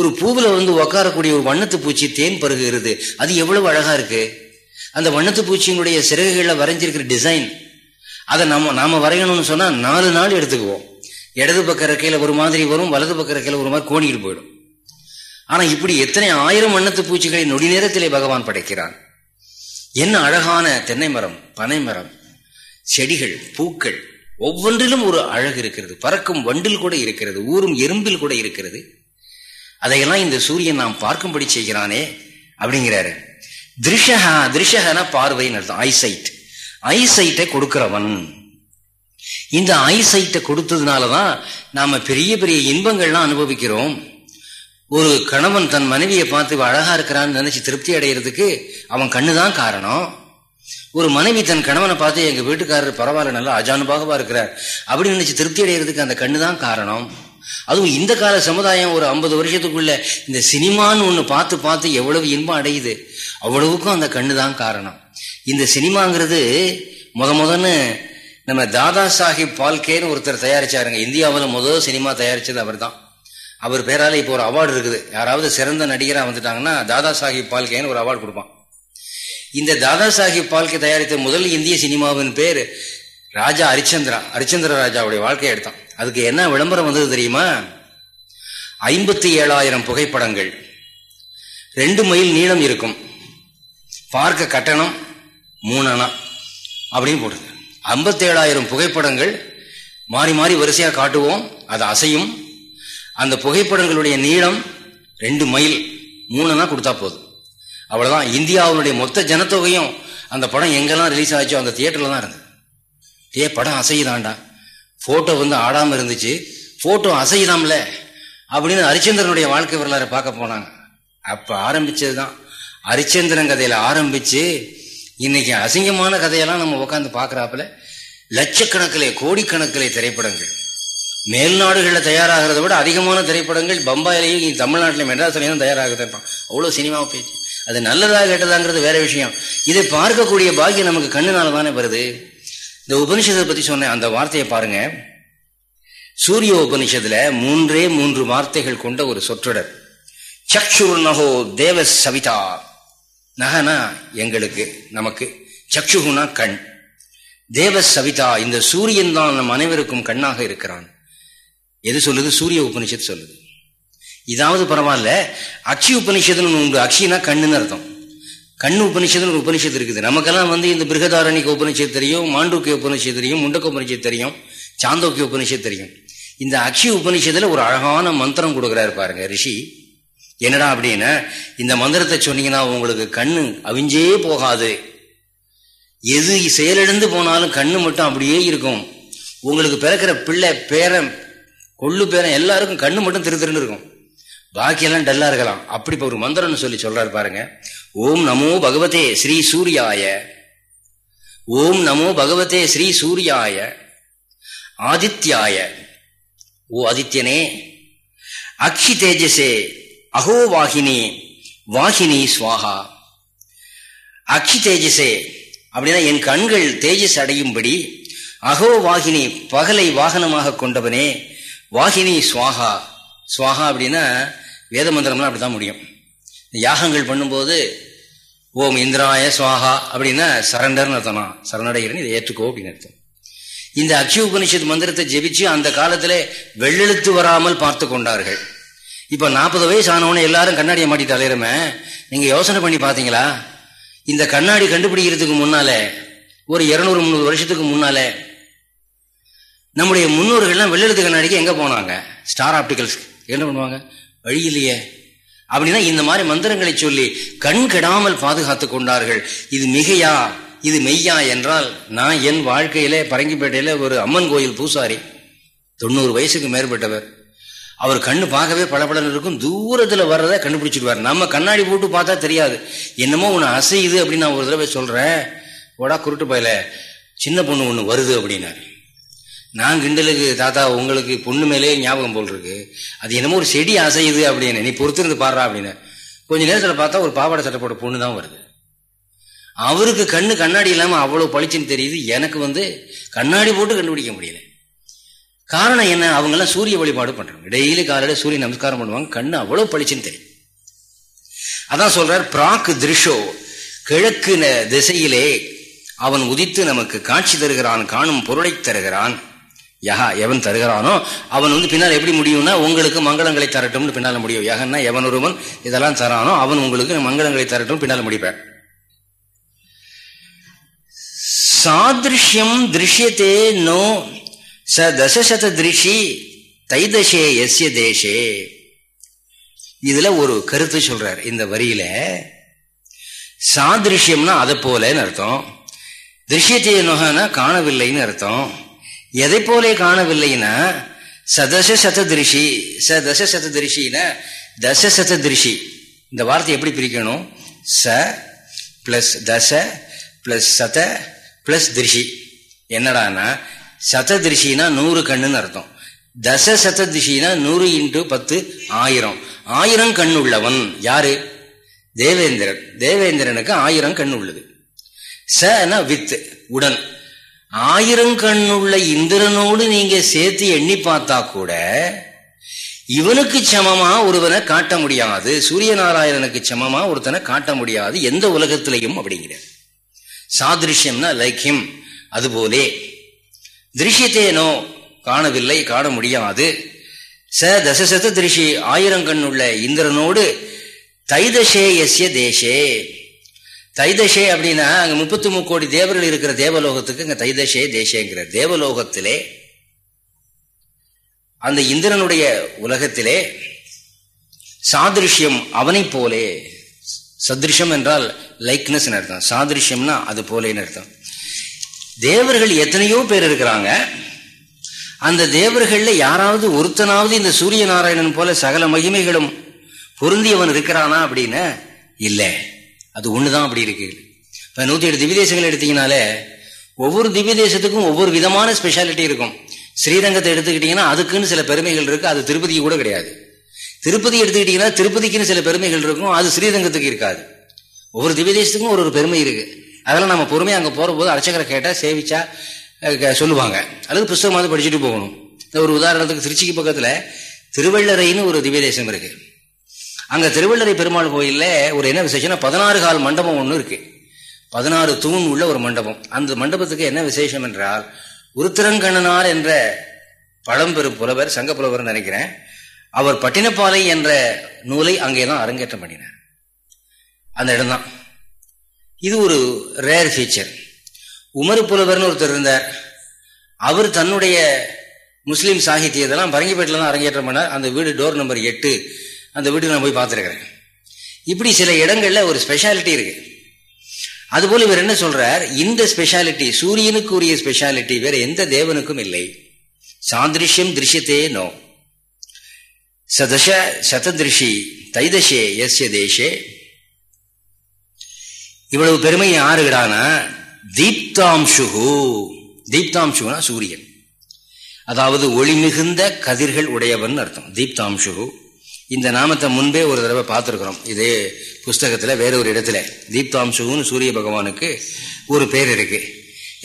ஒரு பூவில் வந்து உக்காரக்கூடிய ஒரு வண்ணத்து பூச்சி தேன் பருகுகிறது. அது எவ்வளவு அழகா இருக்கு. அந்த வண்ணத்து பூச்சியினுடைய சிறகுகளில் வரைஞ்சிருக்கிற டிசைன் அதை நம்ம நாம வரையணும்னு சொன்னா நாலு நாள் எடுத்துக்குவோம். இடது பக்க ரெக்கையில ஒரு மாதிரி வரும் வலது பக்க ரெக்கையில ஒரு மாதிரி கோணிட்டு போயிடும். ஆனால் இப்படி எத்தனை ஆயிரம் வண்ணத்து பூச்சிகளை நொடி நேரத்திலே பகவான் படைக்கிறான்? என்ன அழகான தென்னை மரம் பனை மரம் செடிகள் பூக்கள் ஒவ்வொன்றிலும் ஒரு அழகு இருக்கிறது. பறக்கும் வண்டில் கூட இருக்கிறது ஊரும் எறும்பில் கூட இருக்கிறது. அதையெல்லாம் இந்த சூரியன் நாம் பார்க்கும்படி செய்கிறானே அப்படிங்கிறாரு. திருஷகா திருஷகனா பார்வைன்னு அர்த்தம் ஐசைட் ஐசைட்டை கொடுக்கிறவன். இந்த ஐசைட்டை கொடுத்ததுனாலதான் நாம் பெரிய பெரிய இன்பங்கள்லாம் அனுபவிக்கிறோம். ஒரு கணவன் தன் மனைவியை பார்த்து அழகா இருக்கிறான்னு நினைச்சு திருப்தி அடைகிறதுக்கு அவன் கண்ணு தான் காரணம். ஒரு மனைவி தன் கணவனை பார்த்து எங்க வீட்டுக்காரர் பரவாயில்ல நல்லா அஜானுபாகவா இருக்கிறார் அப்படின்னு நினைச்சு திருப்தி அடைகிறதுக்கு அந்த கண்ணு தான் காரணம். அதுவும் இந்த கால சமுதாயம் ஒரு ஐம்பது வருஷத்துக்குள்ள இந்த சினிமான்னு ஒன்று பார்த்து பார்த்து எவ்வளவு இன்பம் அடையுது அவ்வளவுக்கும் அந்த கண்ணு தான் காரணம். இந்த சினிமாங்கிறது முத முதன்னு நம்ம தாதா சாஹிப் பால்கேன்னு ஒருத்தர் தயாரிச்சாருங்க. இந்தியாவில் முதல் சினிமா தயாரிச்சது அவர் தான் அவர் பேரால இப்போ ஒரு அவார்டு இருக்குது. யாராவது சிறந்த நடிகராக வந்துட்டாங்கன்னா தாதா சாஹிப் பால்கேன்னு ஒரு அவார்டு கொடுப்பான். இந்த தாதா சாஹிப் பால்கே தயாரித்த முதல் இந்திய சினிமாவின் பேர் ராஜா ஹரிச்சந்திரா ஹரிச்சந்திர ராஜாவுடைய வாழ்க்கையை எடுத்தான். அதுக்கு என்ன விளம்பரம் வந்தது தெரியுமா? ஐம்பத்தி ஏழாயிரம் புகைப்படங்கள். ரெண்டு மைல் நீளம் இருக்கும். பார்க்க கட்டணம் மூணு அணா அப்படின்னு போட்டுங்க ஐம்பத்தேழாயிரம் புகைப்படங்கள் மாறி மாறி வரிசையாக காட்டுவோம். அது அசையும். அந்த புகைப்படங்களுடைய நீளம் ரெண்டு மைல் மூணுனா கொடுத்தா போதும். அவ்வளோதான் இந்தியாவுடைய மொத்த ஜனத்தொகையும் அந்த படம் எங்கெல்லாம் ரிலீஸ் ஆச்சோ அந்த தியேட்டரில் தான் இருந்தது. ஏ படம் அசையுதாண்டா. ஃபோட்டோ வந்து ஆடாமல் இருந்துச்சு. ஃபோட்டோ அசையுதாம்ல அப்படின்னு ஹரிச்சந்திரனுடைய வாழ்க்கை வரலாறு பார்க்க போனாங்க. அப்போ ஆரம்பித்தது தான் ஹரிச்சந்திரன் கதையில் ஆரம்பித்து இன்னைக்கு அசிங்கமான கதையெல்லாம் நம்ம உட்காந்து பாக்குறாப்புல லட்சக்கணக்கிலே கோடிக்கணக்கிலே திரைப்படங்கள். மேல்நாடுகளில் தயாராகிறத விட அதிகமான திரைப்படங்கள் பம்பாயிலையும் தமிழ்நாட்டிலையும் மெட்ராஸ்லையும் தயாராகுது. அவ்வளோ சினிமாவை பேச்சு. அது நல்லதா கேட்டதாங்கிறது வேற விஷயம். இதை பார்க்கக்கூடிய பாக்கியம் நமக்கு கண்ணுனால தானே வருது. இந்த உபனிஷத்தை பத்தி சொன்ன அந்த வார்த்தையை பாருங்க. சூரிய உபனிஷத்துல மூன்றே மூன்று வார்த்தைகள் கொண்ட ஒரு சொற்றொடர். சக்ஷுர் நகோ தேவ சவிதா. நகனா எங்களுக்கு நமக்கு. சக்ஷுகுனா கண். தேவ சவிதா இந்த சூரியன் தான் நம் அனைவருக்கும் கண்ணாக இருக்கிறான். எது சொல்லுது? சூரிய உபனிஷத்து சொல்லுது. இதாவது பரவாயில்ல அக்ஷி உபனிஷத்துன்னு உண்டு. அக்ஷினா கண்ணுன்னு அர்த்தம். கண்ணு உபனிஷத்துன்னு ஒரு உபனிஷத்து இருக்குது. நமக்கெல்லாம் வந்து இந்த பிருகதாரணிக்கு உபனிஷத்து தெரியும் மாண்டூக்கிய உபனிஷத்து தெரியும் முண்டக்க உபனிஷத்து தெரியும் சாந்தோக்கிய உபனிஷத்து தெரியும். இந்த அக்ஷி உபனிஷத்துல ஒரு அழகான மந்திரம் கொடுக்குறாரு பாருங்க ரிஷி. என்னடா அப்படின்னா இந்த மந்திரத்தை சொன்னீங்கன்னா உங்களுக்கு கண்ணு அவிஞ்சே போகாது. எது செயலிழந்து போனாலும் கண்ணு மட்டும் அப்படியே இருக்கும். உங்களுக்கு பிறக்கிற பிள்ளை பேரன் கொள்ளு பேரன் எல்லாருக்கும் கண்ணு மட்டும் திரு திருன்னு இருக்கும். பாக்கியெல்லாம் டல்லா இருக்கலாம். அப்படி ஒரு மந்திரம்னு சொல்லி சொல்றாரு பாருங்க. ஓம் நமோ பகவதே ஸ்ரீ சூர்யாய. ஓம் நமோ பகவதே ஸ்ரீ சூர்யாய. ஆதித்யாய. ஓ ஆதித்யனே. அக்ஷி தேஜசே அகோ வாகினி வாகினி சுவாகா. அக்ஷி தேஜசே அப்படின்னா என் கண்கள் தேஜஸ் அடையும்படி அகோ வாகினி பகலை வாகனமாக கொண்டவனே வாகினி சுவாகா. சுவாகா அப்படின்னா வேத மந்திரம்லாம் அப்படிதான் முடியும். யாகங்கள் பண்ணும்போது ஓம் இந்திராய சுவாகா அப்படின்னா சரண்டர்னு அர்த்தம் சரணடைகிறேன் இதை ஏற்றுக்கோ அப்படின்னு அர்த்தம். இந்த அக்ஷி உபனிஷத் மந்திரத்தை ஜெபிச்சு அந்த காலத்தில் வெள்ளெழுத்து வராமல் பார்த்து கொண்டார்கள். இப்போ நாற்பது வயசு ஆனவொன்னே எல்லாரும் கண்ணாடியை மாட்டிட்டு அலையிறமே. நீங்கள் யோசனை பண்ணி பார்த்தீங்களா இந்த கண்ணாடி கண்டுபிடிக்கிறதுக்கு முன்னாலே ஒரு இரநூறு முந்நூறு வருஷத்துக்கு முன்னாலே நம்முடைய முன்னோர்கள்லாம் வெள்ளெழுத்து கண்ணாடிக்கு எங்கே போனாங்க? Star Opticals. என்ன பண்ணுவாங்க? வழி இல்லையே. அப்படின்னா இந்த மாதிரி மந்திரங்களை சொல்லி கண் கெடாமல் பாதுகாத்து கொண்டார்கள். இது மிகையா? இது மெய்யா என்றால் நான் என் வாழ்க்கையிலே பரங்கிப்பேட்டையில் ஒரு அம்மன் கோயில் பூசாரி தொண்ணூறு வயசுக்கு மேற்பட்டவர். அவர் கண்ணு பார்க்கவே பளபளன்னு இருக்கும். தூரத்தில் வர்றதை கண்டுபிடிச்சிடுவார். நம்ம கண்ணாடி போட்டு பார்த்தா தெரியாது. என்னமோ ஒன்று அசையுது அப்படின்னு நான் ஒரு தடவை சொல்கிறேன் ஓடா குருட்டு பயில. சின்ன பொண்ணு ஒன்று வருது அப்படின்னாரு. நான் கிண்டலுக்கு தாத்தா உங்களுக்கு பொண்ணு மேலே ஞாபகம் போல் இருக்கு. அது என்னமோ ஒரு செடி அசையுது அப்படின்னு. நீ பொறுத்திருந்து பாடுறா அப்படின்னு. கொஞ்ச நேரத்தில் பார்த்தா ஒரு பாவாடை சட்டை பொண்ணு தான் வருது. அவருக்கு கண்ணு கண்ணாடி இல்லாமல் அவ்வளோ பளிச்சுன்னு தெரியுது. எனக்கு வந்து கண்ணாடி போட்டு கண்டுபிடிக்க முடியல. காரணம் என்ன? அவங்க எல்லாம் சூரிய வழிபாடு பண்றாங்க. டெய்லி காலையில சூரிய நமஸ்காரம் பண்ணுவாங்க. கண்ணு அவ்வளவு பளிச்சுன்னு தெரியும். அதான் சொல்றார் பிராக் திருஷோ கிழக்கு திசையிலே அவன் உதித்து நமக்கு காட்சி தருகிறான் காணும் பொருளை தருகிறான். யஹா எவன் தருகிறானோ அவன் வந்து பின்னால் எப்படி முடியும்னா உங்களுக்கு மங்களங்களை தரட்டும்னு பின்னால முடியும். யகன்னா எவன் ஒருவன் இதெல்லாம் தரானோ அவன் உங்களுக்கு மங்களங்களை தரட்டும் பின்னால் முடிப்பேன் சாதிருஷ்யம் திருஷ்யத்தே நோ ச தசசத திருஷி தைதசே எஸ்ய தேசே. இதுல ஒரு கருத்து சொல்றார் இந்த வரியில. சாதிருஷ்யம்னா அதை போலன்னு அர்த்தம். திருஷ்யத்தை நோகனா காணவில்லைன்னு அர்த்தம். எதை போலே காணவில்லைன்னா சதச சத திருஷி ச தச சத தச சததிருஷி இந்த வார்த்தை எப்படி பிரிக்கணும்? ச பிளஸ் தச பிளஸ் சத பிளஸ் திருஷி. என்னடானா சததிருஷினா நூறு கண்ணுன்னு அர்த்தம். தச சததிஷினா நூறு இன்ட்டு பத்து ஆயிரம். ஆயிரம் கண் உள்ளவன் யாரு? தேவேந்திரன். தேவேந்திரனுக்கு ஆயிரம் கண் உள்ளது. சன வித் உடன். ஆயிரம் கண்ணுள்ள இந்திரனோடு நீங்க சேர்த்து எண்ணி பார்த்தா கூட இவனுக்கு சமமா ஒருவனை காட்ட முடியாது. சூரிய நாராயணனுக்கு சமமா ஒருத்தனை காட்ட முடியாது. எந்த உலகத்திலையும் அப்படிங்கிற. சாதிருஷ்யம்னா லைக் அதுபோலே திருஷ்யத்தேனோ காணவில்லை காண முடியாது. ச தசசத திருஷி ஆயிரங்கண் உள்ள இந்திரனோடு தைதசே எஸ்ய தேசே. தைதசே அப்படின்னா அங்கே முப்பத்தி முக்கோடி தேவர்கள் இருக்கிற தேவலோகத்துக்கு அங்கே தைதசே தேசேங்கிற தேவலோகத்திலே அந்த இந்திரனுடைய உலகத்திலே சாதிருஷ்யம் அவனை போலே சதிருஷம் என்றால் லைக்னஸ் அர்த்தம். சாதிருஷ்யம்னா அது போலேன்னு அர்த்தம். தேவர்கள் எத்தனையோ பேர் இருக்கிறாங்க. அந்த தேவர்களில் யாராவது ஒருத்தனாவது இந்த சூரிய நாராயணன் போல சகல மகிமைகளும் பொருந்தியவன் இருக்கிறானா அப்படின்னு? இல்லை. அது ஒண்ணுதான் அப்படி இருக்கு. இப்போ நூத்தி எட்டு திவிதேசங்கள் எடுத்தீங்கனாலே ஒவ்வொரு திவ்யதேசத்துக்கும் ஒவ்வொரு விதமான ஸ்பெஷாலிட்டி இருக்கும். ஸ்ரீரங்கத்தை எடுத்துக்கிட்டீங்கன்னா அதுக்குன்னு சில பெருமைகள் இருக்கு அது திருப்பதிக்கு கூட கிடையாது. திருப்பதி எடுத்துக்கிட்டீங்கன்னா திருப்பதிக்குன்னு சில பெருமைகள் இருக்கும் அது ஸ்ரீரங்கத்துக்கு இருக்காது. ஒவ்வொரு திவிதேசத்துக்கும் ஒரு ஒரு பெருமை இருக்கு. அதெல்லாம் நம்ம பொறுமையாக அங்கே போகிற போது அர்ச்சகரை கேட்டால் சேவிச்சா சொல்லுவாங்க. அல்லது புஸ்தகமாவது படிச்சுட்டு போகணும். ஒரு உதாரணத்துக்கு திருச்சிக்கு பக்கத்தில் திருவள்ளரைன்னு ஒரு திவ்ய தேசம் இருக்கு. அங்கே திருவள்ளரை பெருமாள் கோயிலில் ஒரு என்ன விசேஷம்னா பதினாறு கால் மண்டபம் ஒன்று இருக்கு. பதினாறு தூண் உள்ள ஒரு மண்டபம். அந்த மண்டபத்துக்கு என்ன விசேஷம் என்றால் உருத்திரங்கண்ணனார் என்ற பழம்பெரு புலவர் சங்க புலவர் நினைக்கிறேன் அவர் பட்டினப்பாலை என்ற நூலை அங்கே தான் அரங்கேற்றம் பண்ணினார். அந்த இடம்தான். இது ஒரு ரேர் ஃபீச்சர் உமர் புலவர்னு ஒருத்தர் இருந்தார். அவர் தன்னுடைய முஸ்லீம் சாகித்யத்தெல்லாம் பரங்கிப்பேட்டில் தான் அரங்கேற்றம் பண்ணார். அந்த வீடு டோர் நம்பர் எட்டு. அந்த வீட்டுக்கு நான் போய் பார்த்துருக்கிறேன். இப்படி சில இடங்களில் ஒரு ஸ்பெஷாலிட்டி இருக்கு. அதுபோல் இவர் என்ன சொல்றார்? இந்த ஸ்பெஷாலிட்டி சூரியனுக்கு உரிய ஸ்பெஷாலிட்டி வேற எந்த தேவனுக்கும் இல்லை. சாதிருஷ்யம் திருஷ்யத்தே நோ. சதச சததிருஷி தைதசே எஸ்ய தேசே இவ்வளவு பெருமை யாருகிறானா தீப்தாம்சுகு தீப்தாம்சுனா சூரியன். அதாவது ஒளி மிகுந்த கதிர்கள் உடையவன் அர்த்தம். தீப்தாம்சுகு இந்த நாமத்தை முன்பே ஒரு தடவை பார்த்துருக்குறோம். இதே புஸ்தகத்தில் வேற ஒரு இடத்துல. தீப்தாம்சுகுன்னு சூரிய பகவானுக்கு ஒரு பேர் இருக்கு.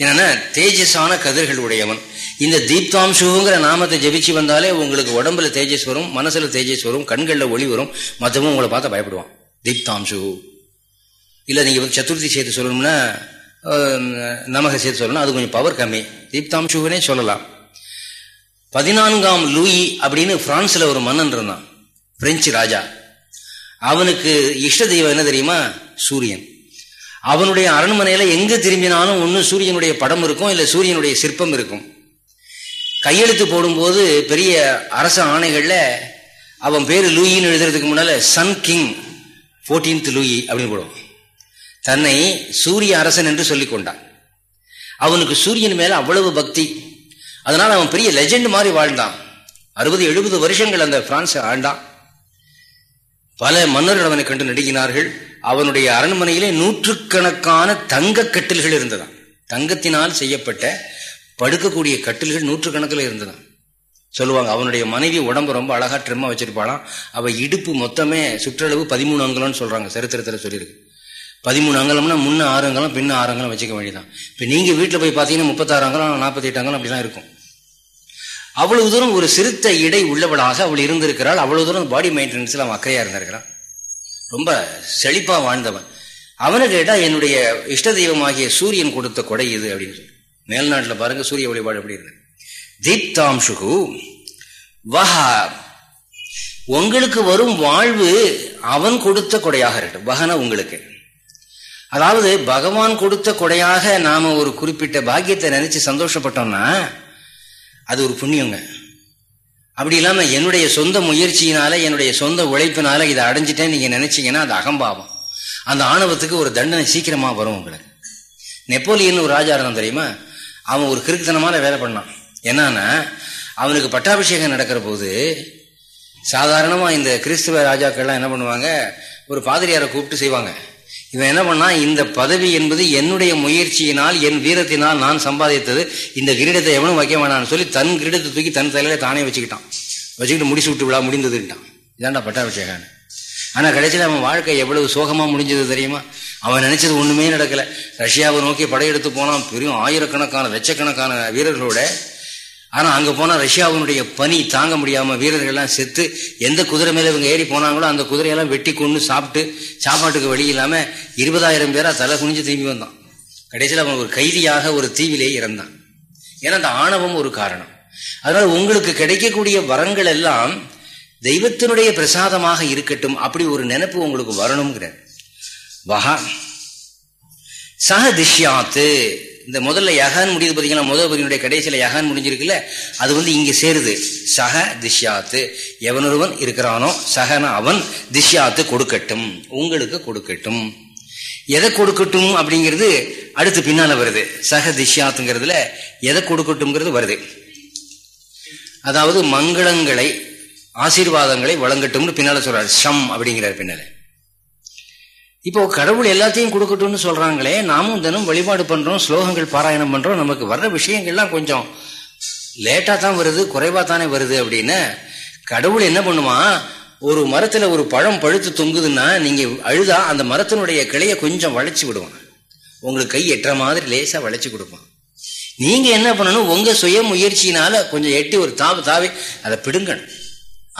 என்னன்னா தேஜஸான கதிர்கள் உடையவன். இந்த தீப்தாம்சுங்கிற நாமத்தை ஜெபிச்சு வந்தாலே உங்களுக்கு உடம்புல தேஜஸ் வரும் மனசுல தேஜஸ் வரும் கண்களில் ஒளி வரும் மற்றவங்க உங்களை பார்த்து பயப்படுவான். தீப்தாம்சு இல்லை நீங்கள் வந்து சதுர்த்தி சேர்த்து சொல்லணும்னா நமக சேர்த்து சொல்லணும். அது கொஞ்சம் பவர் கம்மி. தீப்தாம்சுகனே சொல்லலாம். பதினான்காம் லூயி அப்படின்னு பிரான்ஸில் ஒரு மன்னன் இருந்தான். பிரெஞ்சு ராஜா. அவனுக்கு இஷ்ட தெய்வம் என்ன தெரியுமா? சூரியன். அவனுடைய அரண்மனையில் எங்கே திரும்பினாலும் ஒன்று சூரியனுடைய படம் இருக்கும் இல்லை சூரியனுடைய சிற்பம் இருக்கும். கையெழுத்து போடும்போது பெரிய அரச ஆணைகளில் அவன் பேர் லூயின்னு எழுதுறதுக்கு முன்னால் சன் கிங் ஃபோர்டீன்த் லூயி அப்படின்னு போடுவான். தன்னை சூரிய அரசன் என்று சொல்லிக் கொண்டான். அவனுக்கு சூரியன் மேல அவ்வளவு பக்தி. அதனால அவன் பெரிய லெஜெண்ட் மாதிரி வாழ்ந்தான். அறுபது எழுபது வருஷங்கள் அந்த பிரான்ஸ் ஆண்டான். பல மன்னர்கள் அவனை கண்டு நடுங்கினார்கள். அவனுடைய அரண்மனையிலே நூற்றுக்கணக்கான தங்க கட்டில்கள் இருந்ததாம் தங்கத்தினால் செய்யப்பட்ட படுக்கக்கூடிய கட்டில்கள் நூற்றுக்கணக்கில் இருந்ததாம் சொல்லுவாங்க அவனுடைய மனைவி உடம்பு ரொம்ப அழகா ட்ரிம்மா வச்சிருப்பாளாம். அவ இடுப்பு மொத்தமே சுற்றளவு பதிமூணு அங்கலம்னு சொல்றாங்க சரித்திரத்தில் சொல்லியிருக்கு. பதிமூணு அங்கலம்னா முன்ன ஆறு அங்கலம் பின்ன ஆறு அங்கலம் வச்சுக்க வேண்டியதான் இப்போ நீங்கள் வீட்டில் போய் பார்த்தீங்கன்னா முப்பத்தாறு அங்கலம் நாற்பத்தி எட்டு அங்கலம் அப்படிலாம் இருக்கும். அவ்வளவு தூரம் ஒரு சிறுத்த இடை உள்ளவளாக அவள் இருந்திருக்கிறாள். அவ்வளவு தூரம் பாடி மெயின்டெனன்ஸில் அவன் அக்கறையாக இருந்திருக்கிறான். ரொம்ப செழிப்பாக வாழ்ந்தவன். அவனை கேட்டால் என்னுடைய இஷ்ட தெய்வமாகிய சூரியன் கொடுத்த கொடை இது அப்படின்னு சொல்லி. மேல்நாட்டில் பாருங்க சூரிய வழிபாடு எப்படி இருக்கு? தீப்தாம்சுகு வஹா உங்களுக்கு வரும் வாழ்வு அவன் கொடுத்த கொடையாக இருக்கட்டும். வகன உங்களுக்கு. அதாவது பகவான் கொடுத்த கொடையாக நாம ஒரு குறிப்பிட்ட பாக்கியத்தை நினைச்சு சந்தோஷப்பட்டோம்னா அது ஒரு புண்ணியங்க. அப்படி இல்லாம என்னுடைய சொந்த முயற்சியினால என்னுடைய சொந்த உழைப்பினால இதை அடைஞ்சிட்டேன் நீங்க நினைச்சீங்கன்னா அது அகம்பாவம். அந்த ஆணவத்துக்கு ஒரு தண்டனை சீக்கிரமா வரும் உங்களுக்கு. நெப்போலியன் ஒரு ராஜா இருந்தான் தெரியுமா? அவன் ஒரு கிறுக்குத்தனமான வேலை பண்ணான். என்னன்னா அவனுக்கு பட்டாபிஷேகம் நடக்கிற போது சாதாரணமா இந்த கிறிஸ்துவ ராஜாக்கள்லாம் என்ன பண்ணுவாங்க? ஒரு பாதிரியாரை கூப்பிட்டு செய்வாங்க. இவன் என்ன பண்ணா இந்த பதவி என்பது என்னுடைய முயற்சியினால் என் வீரத்தினால் நான் சம்பாதித்தது. இந்த கிரீடத்தை எவனும் வைக்க வேணாம்னு சொல்லி தன் கிரீடத்தை தூக்கி தன் தலையில தானே வச்சுக்கிட்டான். வச்சுக்கிட்டு முடிச்சு விட்டு விழா முடிந்ததுட்டான் இதாண்டா பட்டாபிஷேகான் ஆனா கடைசியில் அவன் வாழ்க்கை எவ்வளவு சோகமா முடிஞ்சது தெரியுமா? அவன் நினைச்சது ஒண்ணுமே நடக்கல. ரஷ்யாவை நோக்கி படையெடுத்து போனான். பெரும் ஆயிரக்கணக்கான லட்சக்கணக்கான வீரர்களோட ஆனால் அங்கே போனால் ரஷ்யாவினுடைய பனி தாங்க முடியாமல் வீரர்கள்லாம் செத்து எந்த குதிரை மேலே இவங்க ஏறி போனாங்களோ அந்த குதிரையெல்லாம் வெட்டி கொண்டு சாப்பிட்டு சாப்பாட்டுக்கு வழி இல்லாமல் இருபதாயிரம் பேராக தலை குனிஞ்சு திரும்பி வந்தான். கடைசியில் அவன் ஒரு கைதியாக ஒரு தீவிலே இறந்தான். ஏன்னா அந்த ஆணவம் ஒரு காரணம். அதனால் உங்களுக்கு கிடைக்கக்கூடிய வரங்கள் எல்லாம் தெய்வத்தினுடைய பிரசாதமாக இருக்கட்டும் அப்படி ஒரு நினைப்பு உங்களுக்கு வரணுங்கிற வகா சக திஷ்யாத்து இந்த முதல்ல யகான் முடியுது பார்த்தீங்கன்னா முதல் பதினுடைய கடைசியில் யகான் முடிஞ்சிருக்குல்ல? அது வந்து இங்கே சேருது. சக திஷ்யாத்து. எவனொருவன் இருக்கிறானோ சகன அவன் திஷ்யாத்து கொடுக்கட்டும். உங்களுக்கு கொடுக்கட்டும். எதை கொடுக்கட்டும் அப்படிங்கிறது அடுத்து பின்னால வருது. சக திஷ்யாத்துங்கிறதுல எதை கொடுக்கட்டும்ங்கிறது வருது. அதாவது மங்களங்களை ஆசீர்வாதங்களை வழங்கட்டும்னு பின்னால சொல்றாரு. ஷம் அப்படிங்கிறார் பின்னால. இப்போ கடவுள் எல்லாத்தையும் கொடுக்கட்டும்னு சொல்றாங்களே நாமும் தினம் வழிபாடு பண்றோம் ஸ்லோகங்கள் பாராயணம் பண்றோம் நமக்கு வர்ற விஷயங்கள்லாம் கொஞ்சம் லேட்டா தான் வருது குறைவா தானே வருது அப்படின்னு கடவுள் என்ன பண்ணுமா ஒரு மரத்துல ஒரு பழம் பழுத்து தொங்குதுன்னா நீங்க அழுதா அந்த மரத்தினுடைய கிளைய கொஞ்சம் வளைச்சு விடுவான். உங்களுக்கு கை எட்டுற மாதிரி லேசா வளைச்சு கொடுப்பான். நீங்க என்ன பண்ணணும் உங்க சுய முயற்சியினால கொஞ்சம் எட்டி ஒரு தாவு தாவி அதை பிடுங்கணும்.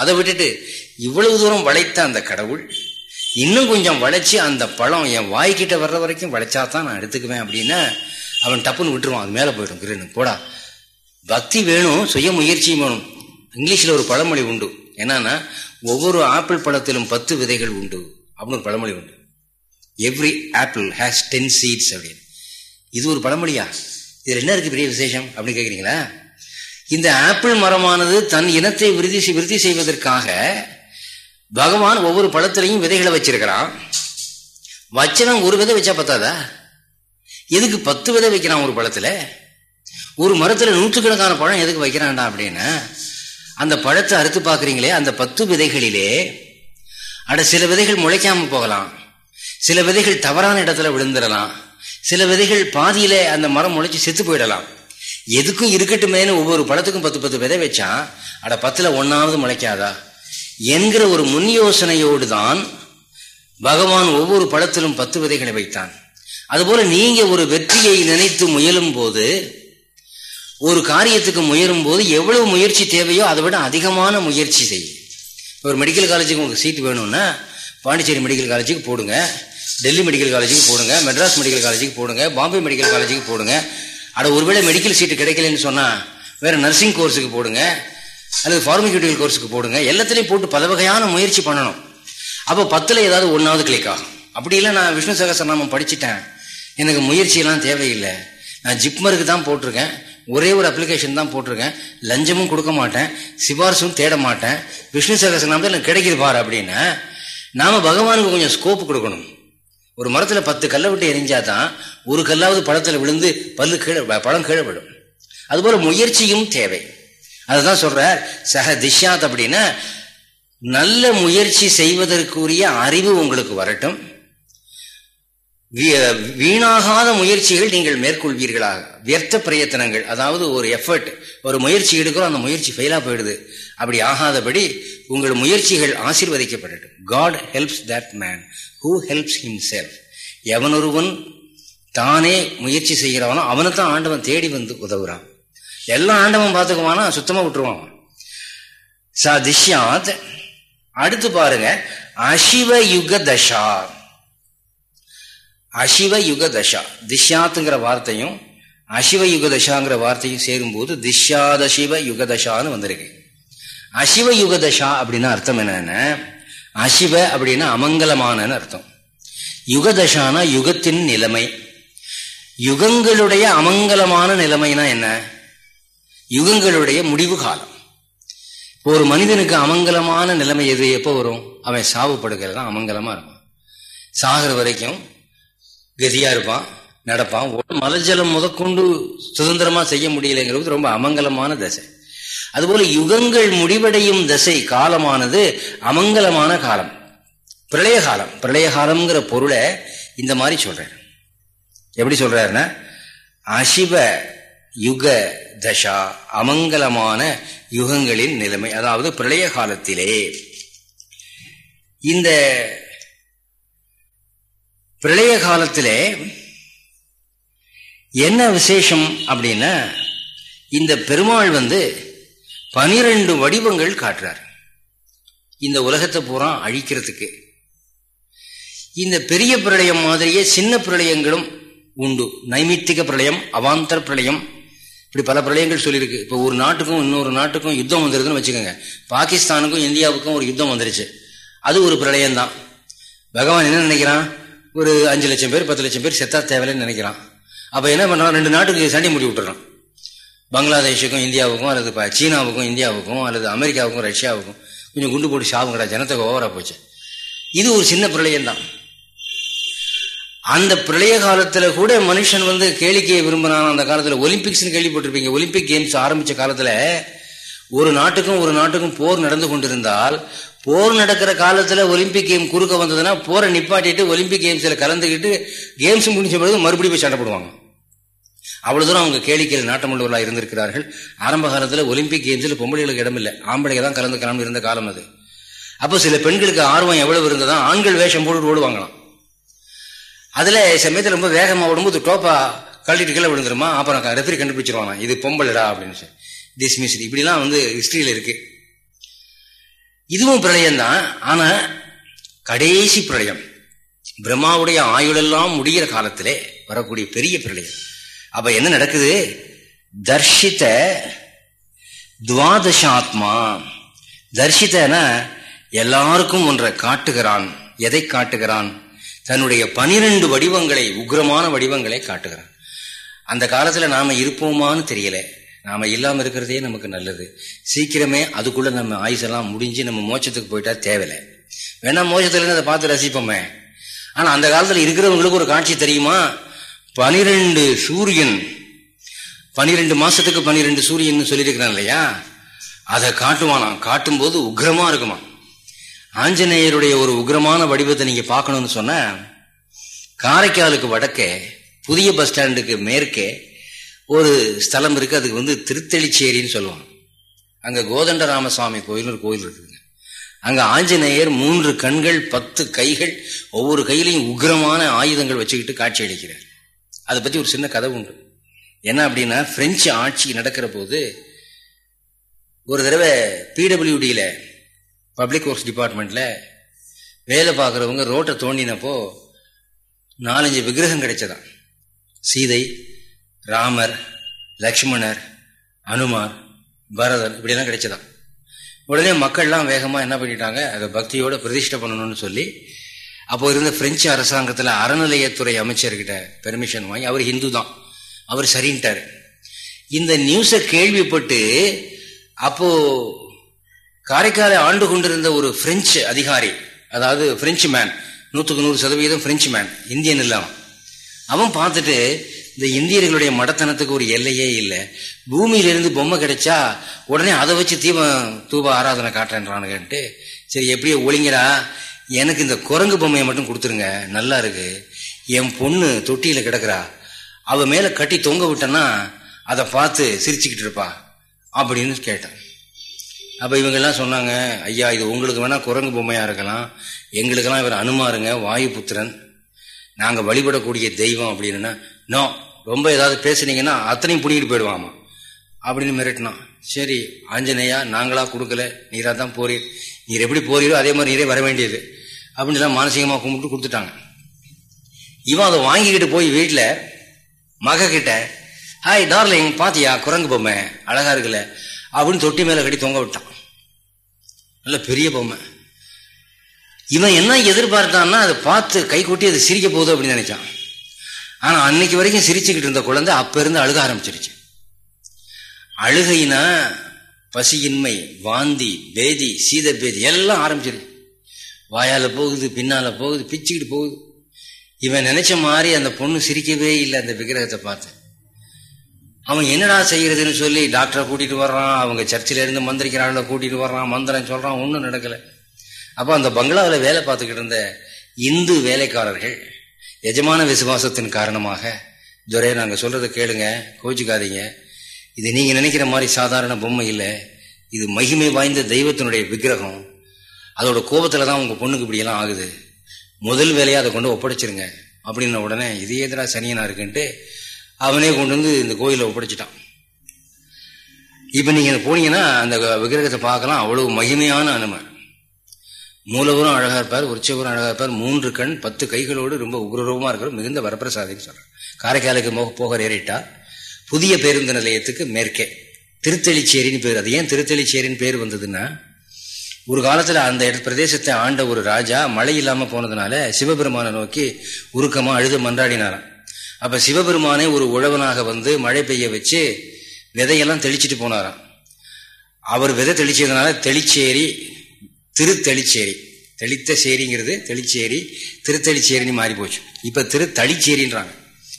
அதை விட்டுட்டு இவ்வளவு தூரம் வளைத்த அந்த கடவுள் இன்னும் கொஞ்சம் வளைச்சி அந்த பழம் என் வாய்க்கிட்ட வர்ற வரைக்கும் வளைச்சா தான் நான் எடுத்துக்குவேன் அப்படின்னா அவன் டப்புன்னு விட்டுருவான். அது மேலே போயிடும் கிரேனு போடா. பக்தி வேணும் சுய முயற்சியும் வேணும். இங்கிலீஷில் ஒரு பழமொழி உண்டு. என்னன்னா ஒவ்வொரு ஆப்பிள் பழத்திலும் பத்து விதைகள் உண்டு. அப்படின்னு ஒரு பழமொழி உண்டு. Every apple has ten seeds அப்படின்னு. இது ஒரு பழமொழியா? இது என்ன இருக்கு பெரிய விசேஷம் அப்படின்னு கேட்குறீங்களா இந்த ஆப்பிள் மரமானது தன் இனத்தை விருதி விருத்தி செய்வதற்காக பகவான் ஒவ்வொரு பழத்திலையும் விதைகளை வச்சிருக்கிறான். வச்சவன் ஒரு விதை வச்சா பத்தாதா? எதுக்கு பத்து விதை வைக்கிறான் ஒரு பழத்துல ஒரு மரத்துல நூற்றுக்கணக்கான பழம் எதுக்கு வைக்கிறான்டா அப்படின்னு அந்த பழத்தை அறுத்து பாக்குறீங்களே அந்த பத்து விதைகளிலே அட சில விதைகள் முளைக்காம போகலாம். சில விதைகள் தவறான இடத்துல விழுந்துடலாம். சில விதைகள் பாதியில அந்த மரம் முளைச்சு செத்து போயிடலாம். எதுக்கும் இருக்கட்டுமேனு ஒவ்வொரு பழத்துக்கும் பத்து பத்து விதை வச்சா அட பத்துல ஒன்னாவது முளைக்காதா? என்கிற ஒரு முன் யோசனையோடு தான் பகவான் ஒவ்வொரு படத்திலும் பத்து விதைகளை வைத்தான். அதுபோல நீங்க ஒரு வெற்றியை நினைத்து முயலும் போது ஒரு காரியத்துக்கு முயலும் போது எவ்வளவு முயற்சி தேவையோ அதை விட அதிகமான முயற்சி செய்யும் ஒரு மெடிக்கல் காலேஜுக்கு உங்களுக்கு சீட் வேணும்னா பாண்டிச்சேரி மெடிக்கல் காலேஜுக்கு போடுங்க டெல்லி மெடிக்கல் காலேஜுக்கு போடுங்க மெட்ராஸ் மெடிக்கல் காலேஜுக்கு போடுங்க பாம்பே மெடிக்கல் காலேஜுக்கு போடுங்க. அட ஒருவேளை மெடிக்கல் சீட்டு கிடைக்கலன்னு சொன்னால் வேறு நர்சிங் கோர்ஸுக்கு போடுங்க. அல்லது ஃபார்மசியூட்டிக்கல் கோர்ஸுக்கு போடுங்க. எல்லாத்துலேயும் போட்டு பல வகையான முயற்சி பண்ணணும். அப்போ பத்தில் ஏதாவது ஒன்றாவது கிளிக் ஆகும். அப்படி இல்லை நான் விஷ்ணு சகசரநாமம் படிச்சுட்டேன். எனக்கு முயற்சியெல்லாம் தேவையில்லை. நான் ஜிப்மருக்கு தான் போட்டிருக்கேன். ஒரே ஒரு அப்ளிகேஷன் தான் போட்டிருக்கேன். லஞ்சமும் கொடுக்க மாட்டேன். சிபாரிசும் தேட மாட்டேன். விஷ்ணு சகசரநாமத்தில் எனக்கு கிடைக்கிது பாரு அப்படின்னா நாம் பகவானுக்கு கொஞ்சம் ஸ்கோப் கொடுக்கணும். ஒரு மரத்தில் பத்து கல்லை விட்டு எரிஞ்சாதான் ஒரு கல்லாவது பழத்தில் விழுந்து பல்லு கீழே பழம் கீழே விடும் அதுபோல் முயற்சியும் தேவை. அதுதான் சொல்றார் சக திஷாத் அப்படின்னா நல்ல முயற்சி செய்வதற்குரிய அறிவு உங்களுக்கு வரட்டும். வீணாகாத முயற்சிகள் நீங்கள் மேற்கொள்வீர்களாக வியர்த்த பிரயத்தனங்கள் அதாவது ஒரு எஃபர்ட் ஒரு முயற்சி எடுக்கிறோம் அந்த முயற்சி ஃபெயிலாக போயிடுது. அப்படி ஆகாதபடி உங்கள் முயற்சிகள் ஆசீர்வதிக்கப்படட்டும். God helps that man who helps himself எவனொருவன் தானே முயற்சி செய்கிறவனோ அவனை தான் ஆண்டவன் தேடி வந்து உதவுறான். எல்லா ஆண்டவன் பார்த்துக்குவானா? சுத்தமாக விட்டுருவான். சா திஷ்யாத் அடுத்து பாருங்க அசிவ யுக தசா. அசிவ யுக தசா. திஷ்யாத்துங்கிற வார்த்தையும் அசிவ யுக தசாங்கிற வார்த்தையும் சேரும்போது திஷ்யாதசிவ யுக தசான்னு வந்திருக்கு. அசிவ யுக தசா அப்படின்னா அர்த்தம் என்னன்னா அசிவ அப்படின்னா அமங்கலமானன்னு அர்த்தம். யுகதசானா யுகத்தின் நிலைமை. யுகங்களுடைய அமங்கலமான நிலைமைனா என்ன? யுகங்களுடைய முடிவு காலம். இப்போ ஒரு மனிதனுக்கு அமங்கலமான நிலைமை எது எப்போ வரும்? அவன் சாவுப்படுகிறது தான் அமங்கலமா இருப்பான். சாகிற வரைக்கும் கதியா இருப்பான் நடப்பான். மலஜலம் முதற்கொண்டு சுதந்திரமா செய்ய முடியலைங்கிறது ரொம்ப அமங்கலமான தசை. அதுபோல யுகங்கள் முடிவடையும் தசை காலமானது அமங்கலமான காலம். பிரளய காலம். பிரளய காலம்ங்கிற பொருளை இந்த மாதிரி சொல்றார். எப்படி சொல்றாருன்னா அசிவ யுக தசா அமங்கலமான யுகங்களின் நிலைமை அதாவது பிரளய காலத்திலே. இந்த பிரளய காலத்திலே என்ன விசேஷம் அப்படின்னா இந்த பெருமாள் வந்து பனிரெண்டு வடிவங்கள் காட்டுறார். இந்த உலகத்தை பூரா அழிக்கிறதுக்கு. இந்த பெரிய பிரளயம் மாதிரியே சின்ன பிரளயங்களும் உண்டு. நைமித்திக பிரளயம் அவாந்தர பிரளயம் இப்படி பல பிரளயங்கள் சொல்லியிருக்கு. இப்போ ஒரு நாட்டுக்கும் இன்னொரு நாட்டுக்கும் யுத்தம் வந்துருதுன்னு வச்சுக்கோங்க. பாகிஸ்தானுக்கும் இந்தியாவுக்கும் ஒரு யுத்தம் வந்துருச்சு. அது ஒரு பிரளயம் தான் பகவான் என்ன நினைக்கிறான்? ஒரு அஞ்சு லட்சம் பேர் பத்து லட்சம் பேர் செத்தா தேவையில்லைன்னு நினைக்கிறான். அப்போ என்ன பண்ணுறான் ரெண்டு நாட்டுக்கு சண்டை முடி விட்டுறான். பங்களாதேஷுக்கும் இந்தியாவுக்கும் அல்லது சீனாவுக்கும் இந்தியாவுக்கும் அல்லது அமெரிக்காவுக்கும் ரஷ்யாவுக்கும் கொஞ்சம் குண்டு போட்டு சாவுங்கடா. ஜனத்தொகை ஓவரா போச்சு. இது ஒரு சின்ன பிரளயம் தான் அந்த பிரளய காலத்துல கூட மனுஷன் வந்து கேளிக்கையை விரும்பினான். அந்த காலத்துல ஒலிம்பிக்ஸ் கேள்விப்பட்டிருப்பீங்க. ஒலிம்பிக் கேம்ஸ் ஆரம்பிச்ச காலத்துல ஒரு நாட்டுக்கும் ஒரு நாட்டுக்கும் போர் நடந்து கொண்டிருந்தால் போர் நடக்கிற காலத்துல ஒலிம்பிக் கேம் குறுக்க வந்ததுன்னா போரை நிப்பாட்டிட்டு ஒலிம்பிக் கேம்ஸ்ல கலந்துக்கிட்டு கேம்ஸ் முடிஞ்ச பிறகு மறுபடியும் போய் சண்டை போடுவாங்க. அவ்வளவு தூரம் அவங்க கேளிக்கையில் நாட்டமுள்ளவர்களாக இருந்திருக்கிறார்கள். ஆரம்ப காலத்துல ஒலிம்பிக் கேம்ஸ்ல பொம்பளைகளுக்கு இடமில்லை. ஆம்பளைக்கு தான் கலந்துக்கலாம்னு இருந்த காலம் அது. அப்போ சில பெண்களுக்கு ஆர்வம் எவ்வளவு இருந்ததா? ஆண்கள் வேஷம் போட்டு ஓடுவாங்களாம். அதுல சமயத்தில் ரொம்ப வேகமா ஓடும்போது டோப்பா கழட்டிட்டு கீழே விழுந்துருமா? அப்புறம் ரெஃபரி கண்டுபிடிச்சிருவாங்க இது பொம்பளடா அப்படின்னு சொல்லி. டிஸ்மிஸ் இப்படிலாம் வந்து ஹிஸ்டரியில இருக்கு. இதுவும் பிரளயம் தான் ஆனா கடைசி பிரளயம். பிரம்மாவுடைய ஆயுளெல்லாம் முடிகிற காலத்திலே வரக்கூடிய பெரிய பிரளயம். அப்ப என்ன நடக்குது? தர்ஷித்த துவாதசாத்மா. தர்ஷித்தன எல்லாருக்கும் ஒன்றை காட்டுகிறான். எதை காட்டுகிறான்? தன்னுடைய பனிரெண்டு வடிவங்களை உக்ரமான வடிவங்களை காட்டுகிறான் அந்த காலத்துல நாம இருப்போமான்னு தெரியல. நாம இல்லாம இருக்கிறதே நமக்கு நல்லது. சீக்கிரமே அதுக்குள்ள நம்ம ஆயுசெல்லாம் முடிஞ்சு நம்ம மோச்சத்துக்கு போயிட்டா தேவையில்லை. வேணா மோச்சத்துலேருந்து அதை பார்த்து ரசிப்போமே. ஆனா அந்த காலத்துல இருக்கிறவங்களுக்கு ஒரு காட்சி தெரியுமா? பனிரெண்டு சூரியன். பனிரெண்டு மாசத்துக்கு பனிரெண்டு சூரியன் சொல்லியிருக்கிறான் இல்லையா? அதை காட்டுவானாம். காட்டும் போது உக்ரமா இருக்குமா ஆஞ்சநேயருடைய ஒரு உக்ரமான வடிவத்தை நீங்க பார்க்கணும்னு சொன்ன காரைக்காலுக்கு வடக்கே புதிய பஸ் ஸ்டாண்டுக்கு மேற்கே ஒரு ஸ்தலம் இருக்கு. அதுக்கு வந்து திருத்தெளிச்சேரின்னு சொல்லுவாங்க. அங்க கோதண்ட ராமசுவாமி கோயில் ஒரு கோயில் இருக்குதுங்க. அங்க ஆஞ்சநேயர் மூன்று கண்கள் பத்து கைகள் ஒவ்வொரு கையிலையும் உக்ரமான ஆயுதங்கள் வச்சுக்கிட்டு காட்சி அளிக்கிறார். அதை பத்தி ஒரு சின்ன கதை உண்டு. என்ன அப்படின்னா பிரெஞ்சு ஆட்சி நடக்கிற போது ஒரு தடவை பிடபிள்யூடியில பப்ளிக் ஒர்க்ஸ் டிபார்ட்மெண்ட்ல வேலை பார்க்குறவங்க ரோட்டை தோண்டினப்போ நாலஞ்சு விக்கிரகம் கிடைச்சதான் சீதை ராமர் லக்ஷ்மணர் அனுமார் பரதன் இப்படிலாம் கிடைச்சதான் உடனே மக்கள்லாம் வேகமாக என்ன பண்ணிட்டாங்க? அதை பக்தியோட பிரதிஷ்டை பண்ணணும்னு சொல்லி அப்போ இருந்த பிரெஞ்சு அரசாங்கத்தில் அறநிலையத்துறை அமைச்சர்கிட்ட பெர்மிஷன் வாங்கி அவர் ஹிந்து தான் அவர் சரின்ட்டார். இந்த நியூஸை கேள்விப்பட்டு அப்போது காரைக்காலை ஆண்டு கொண்டிருந்த ஒரு பிரெஞ்சு அதிகாரி அதாவது பிரெஞ்சு மேன் நூற்றுக்கு நூறு சதவீதம் பிரெஞ்சு மேன் இந்தியன் இல்லாமல் அவன் பார்த்துட்டு இந்த இந்தியர்களுடைய மடத்தனத்துக்கு ஒரு எல்லையே இல்லை. பூமியிலிருந்து பொம்மை கிடைச்சா உடனே அதை வச்சு தீபம் தூப ஆராதனை காட்டுறேன்றானுங்கன்ட்டு சரி எப்படியோ ஒளிங்கடா எனக்கு இந்த குரங்கு பொம்மையை மட்டும் கொடுத்துருங்க நல்லா இருக்கு. என் பொண்ணு தொட்டியில் கிடக்குறா. அவ மேலே கட்டி தொங்க விட்டேன்னா அதை பார்த்து சிரிச்சுக்கிட்டு இருப்பா அப்படின்னு கேட்டேன். அப்ப இவங்கெல்லாம் சொன்னாங்க ஐயா இது உங்களுக்கு வேணா குரங்கு பொம்மையா இருக்கலாம். எங்களுக்கெல்லாம் இவர் அனுமாருங்க வாயு புத்திரன் நாங்க வழிபடக்கூடிய தெய்வம் அப்படின்னா நோ ரொம்ப ஏதாவது பேசுனீங்கன்னா அத்தனையும் பிடிக்கிட்டு போயிடுவாமா? அப்படின்னு மிரட்டினான். சரி ஆஞ்சநேயா நாங்களா கொடுக்கல. நீரா தான் போறீர். நீர் எப்படி போறீரோ அதே மாதிரி நீரே வர வேண்டியது. அப்படின்னு எல்லாம் மானசீகமா கும்பிட்டு கொடுத்துட்டாங்க. இவன் அதை வாங்கிக்கிட்டு போய் வீட்டில் மக கிட்ட ஹாய் டார்லிங் பாத்தியா குரங்கு பொம்மை அழகா இருக்குல்ல அப்படின்னு தொட்டி மேல கட்டி தொங்க விட்டான். நல்ல பெரிய பொம்மை. இவன் என்ன எதிர்பார்த்தான்னா அதை பார்த்து கை கொட்டி அது சிரிக்க போகுது அப்படின்னு நினைச்சான். ஆனால் அன்னைக்கு வரைக்கும் சிரிச்சுக்கிட்டு இருந்த குழந்தை அப்போ இருந்து அழுக ஆரம்பிச்சிருச்சு. அழுகைனா பசியின்மை வாந்தி பேதி சீத பேதி எல்லாம் ஆரம்பிச்சிருச்சு. வாயால் போகுது பின்னால போகுது பிச்சுக்கிட்டு போகுது. இவன் நினைச்ச மாதிரி அந்த பொண்ணு சிரிக்கவே இல்லை அந்த விக்கிரகத்தை பார்த்து. அவன் என்னடா செய்யறதுன்னு சொல்லி டாக்டரை கூட்டிட்டு வர்றான் அவங்க சர்ச்சில் இருந்து மந்திரிக்கிறாங்கள கூட்டிட்டு வர்றான் மந்திரம் சொல்றான் ஒன்றும் நடக்கல. அப்போ அந்த பங்களாவில் வேலை பார்த்துக்கிட்டு இருந்த இந்து வேலைக்காரர்கள் எஜமான விசுவாசத்தின் காரணமாக துரை நாங்கள் சொல்றதை கேளுங்க கோச்சிக்காதீங்க. இது நீங்க நினைக்கிற மாதிரி சாதாரண பொம்மை இல்லை. இது மகிமை வாய்ந்த தெய்வத்தினுடைய விக்கிரகம். அதோட கோபத்தில் தான் உங்கள் பொண்ணுக்கு இப்படியெல்லாம் ஆகுது. முதல் வேலையை அதை கொண்டு ஒப்படைச்சிருங்க. அப்படின்ன உடனே இது எதிரா சனியனா இருக்குன்ட்டு அவனே கொண்டு வந்து இந்த கோயிலை ஒப்படைச்சிட்டான். இப்போ நீங்கள் போனீங்கன்னா அந்த விக்கிரகத்தை பார்க்கலாம். அவ்வளவு மகிமையான அனுமன். மூலவரும் அழகாக இருப்பார் உற்சவரும் அழகாக இருப்பார். மூன்று கண் பத்து கைகளோடு ரொம்ப உக்ரூபமா இருக்கிற மிகுந்த வரப்பிரசாதின்னு சொல்றார். காரைக்காலுக்கு போக ஏறிட்டா புதிய பேருந்து நிலையத்துக்கு மேற்கே. திருத்தெளிச்சேரின்னு பேர். அது ஏன் திருத்தெளிச்சேரின்னு பேர் வந்ததுன்னா ஒரு காலத்தில் அந்த பிரதேசத்தை ஆண்ட ஒரு ராஜா மழை இல்லாமல் போனதுனால சிவபெருமானை நோக்கி உருக்கமாக அழுது மன்றாடினாராம். அப்ப சிவபெருமானே ஒரு உழவனாக வந்து மழை பெய்ய வச்சு விதையெல்லாம் தெளிச்சிட்டு போனாராம். அவர் விதை தெளிச்சதுனால தெளிச்சேரி திருத்தளிச்சேரி. தெளித்த சேரிங்கிறது தெளிச்சேரி திருத்தளிச்சேரின்னு மாறி போச்சு. இப்ப திருத்தளிச்சேரின்றாங்க.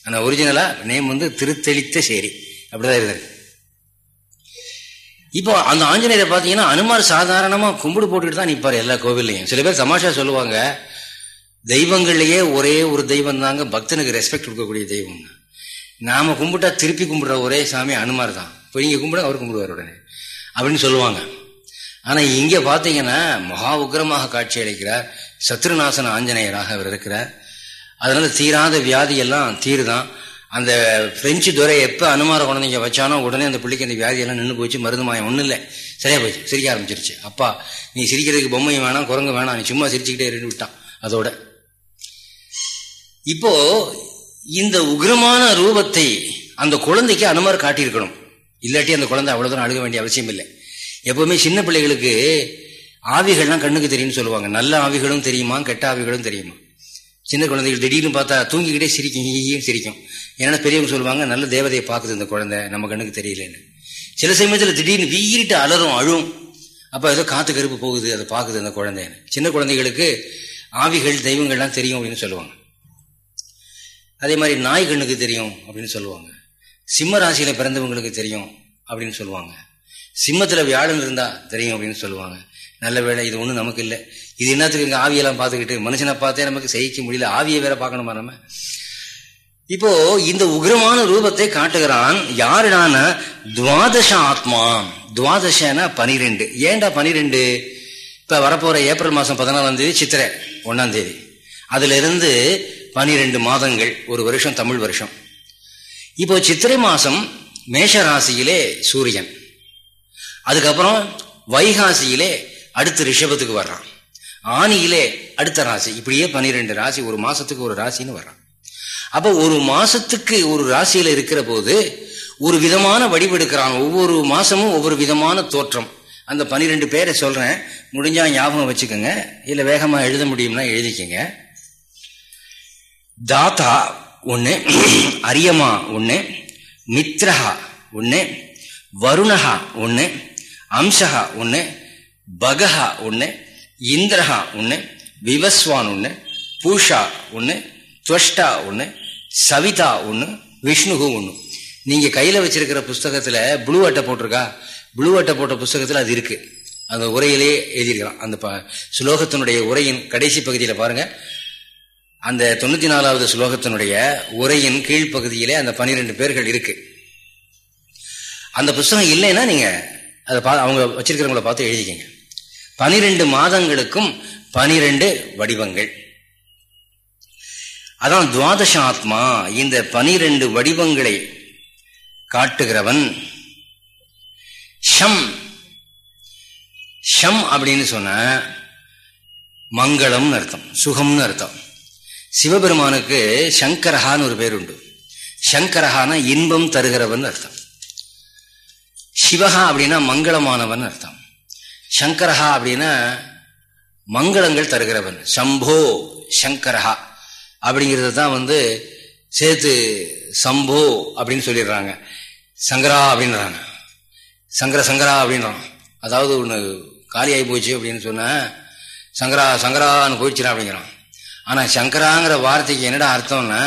ஆனா ஒரிஜினலா நேம் வந்து திருத்தளித்த சேரி. அப்படிதான் இருக்குது இப்போ அந்த ஆஞ்சநேயரை பார்த்தீங்கன்னா அனுமார் சாதாரணமா கும்பிடு போட்டுட்டு தான் நிற்பார் எல்லா கோவில்லையும். சில பேர் தமாஷா சொல்லுவாங்க தெய்வங்கள்லேயே ஒரே ஒரு தெய்வம் தாங்க பக்தனுக்கு ரெஸ்பெக்ட் கொடுக்கக்கூடிய தெய்வம் நாம கும்பிட்டா திருப்பி கும்பிடுற ஒரே சாமி அனுமார் தான் இப்போ இங்கே கும்பிட அவர் கும்பிடுவார் உடனே. அப்படின்னு சொல்லுவாங்க. ஆனால் இங்கே பார்த்தீங்கன்னா மகா உக்ரமாக காட்சி அளிக்கிறார். சத்ருநாசன ஆஞ்சநேயராக அவர் இருக்கிறார். அதனால தீராத வியாதி எல்லாம் தீருதான். அந்த பிரெஞ்சு துறை எப்போ அனுமார குழந்தைங்க வச்சானோ உடனே அந்த பிள்ளைக்கு அந்த வியாதி எல்லாம் நின்று போச்சு. மருந்து மாயம் ஒன்றும் இல்லை. சரியா போச்சு. சிரிக்க ஆரம்பிச்சிருச்சு. அப்பா நீ சிரிக்கிறதுக்கு பொம்மையும் வேணாம் குரங்கு வேணாம் நீ சும்மா சிரிச்சுக்கிட்டே இருந்து விட்டான். அதோட. இப்போ இந்த உக்ரமான ரூபத்தை அந்த குழந்தைக்கு அனுமார் காட்டியிருக்கணும். இல்லாட்டி அந்த குழந்தை அவ்வளவுதான் அழுக வேண்டிய அவசியம் இல்லை. எப்பவுமே சின்ன பிள்ளைகளுக்கு ஆவிகள்லாம் கண்ணுக்கு தெரியும்னு சொல்லுவாங்க. நல்ல ஆவிகளும் தெரியுமா? கெட்ட ஆவிகளும் தெரியுமா? சின்ன குழந்தைகள் திடீர்னு பார்த்தா தூங்கிக்கிட்டே சிரிக்கும். ஈயும் சிரிக்கும். ஏன்னா பெரியவங்க சொல்லுவாங்க நல்ல தேவதையை பார்க்குது இந்த குழந்தை. நம்ம கண்ணுக்கு தெரியலன்னு. சில சமயத்தில் திடீர்னு வீறிட்டு அலரும் அழும். அப்போ ஏதோ காற்று கருப்பு போகுது அதை பார்க்குது அந்த குழந்தைன்னு. சின்ன குழந்தைகளுக்கு ஆவிகள் தெய்வங்கள்லாம் தெரியும் அப்படின்னு சொல்லுவாங்க. அதே மாதிரி நாய் கண்ணுக்கு தெரியும் அப்படின்னு சொல்லுவாங்க. சிம்ம ராசியில பிறந்தவங்களுக்கு தெரியும் அப்படின்னு சொல்லுவாங்க. சிம்மத்துல வியாழன் இருந்தா தெரியும் அப்படின்னு சொல்லுவாங்க. நல்ல வேலை இது ஒன்றும் நமக்கு இல்லை. இது என்னத்துக்கு இங்க ஆவியெல்லாம் பார்த்துக்கிட்டு மனுஷனை பார்த்தே நமக்கு செய்யிக்க முடியல. ஆவியை வேற பார்க்கணுமா நம்ம? இப்போ இந்த உக்ரமான ரூபத்தை காட்டுகிறான் யாருடான? துவாதச ஆத்மா. துவாதசனா பனிரெண்டு. ஏண்டா பனிரெண்டு? இப்ப வரப்போற ஏப்ரல் மாசம் பதினாலாம் தேதி சித்திரை ஒன்னாம் தேதி. அதுல இருந்து பனிரெண்டு மாதங்கள் ஒரு வருஷம் தமிழ் வருஷம். இப்போ சித்திரை மாதம் மேஷ ராசியிலே சூரியன். அதுக்கப்புறம் வைகாசியிலே அடுத்து ரிஷபத்துக்கு வர்றான். ஆணியிலே அடுத்த ராசி. இப்படியே பனிரெண்டு ராசி ஒரு மாசத்துக்கு ஒரு ராசின்னு வர்றான். அப்போ ஒரு மாசத்துக்கு ஒரு ராசியில இருக்கிற போது ஒரு விதமான வடிவெடுக்கிறான். ஒவ்வொரு மாசமும் ஒவ்வொரு விதமான தோற்றம். அந்த பனிரெண்டு பேரை சொல்றேன். முடிஞ்சா ஞாபகம் வச்சுக்கோங்க. இல்லை வேகமாக எழுத முடியும்னா எழுதிக்கங்க. தாத்தா ஒன்று அரியமா ஒன்று மித்ரஹா ஒன்று வருணஹா ஒன்று அம்சஹா ஒன்று பகஹா ஒன்று இந்திரஹா ஒன்று விவஸ்வான் ஒன்று பூஷா ஒன்று துவஷ்டா ஒன்று சவிதா ஒன்று விஷ்ணுகு ஒன்று நீங்கள் கையில் வச்சிருக்கிற புஸ்தகத்தில் ப்ளூ அட்டை போட்டிருக்கா? ப்ளூ அட்டை போட்ட புஸ்தகத்தில் அது இருக்குது அந்த உரையிலே எழுதியிருக்கலாம். அந்த ப சுலோகத்தினுடைய உரையின் கடைசி பகுதியில் பாருங்கள் அந்த தொண்ணூத்தி நாலாவது சுலோகத்தினுடைய உரையின் கீழ்ப்பகுதியிலே அந்த பனிரெண்டு பேர்கள் இருக்கு. அந்த புஸ்தகம் இல்லைன்னா நீங்க அதை அவங்க வச்சிருக்கிறவங்கள பார்த்து எழுதிக்கங்க. பனிரெண்டு மாதங்களுக்கும் பனிரெண்டு வடிவங்கள். அதான் துவாதச ஆத்மா இந்த பனிரெண்டு வடிவங்களை காட்டுகிறவன் ஷம். ஷம் அப்படின்னு சொன்ன மங்களம்னு அர்த்தம் சுகம்னு அர்த்தம். சிவபெருமானுக்கு சங்கரஹான்னு ஒரு பேர் உண்டு சங்கரஹான இன்பம் தருகிறவன் அர்த்தம். சிவஹா அப்படின்னா மங்களமானவன் அர்த்தம். சங்கரஹா அப்படின்னா மங்களங்கள் தருகிறவன். சம்போ சங்கரஹா அப்படிங்கிறது தான் வந்து சேர்த்து சம்போ அப்படின்னு சொல்லிடுறாங்க. சங்கரா அப்படின்றாங்க. சங்கர சங்கரா அப்படின்றான். அதாவது ஒன்று காலியாகி போச்சு அப்படின்னு சொன்ன சங்கரா சங்கரான்னு போயிடுச்சுனா அப்படிங்கிறான். ஆனால் சங்கராங்கிற வார்த்தைக்கு என்னடா அர்த்தம்னா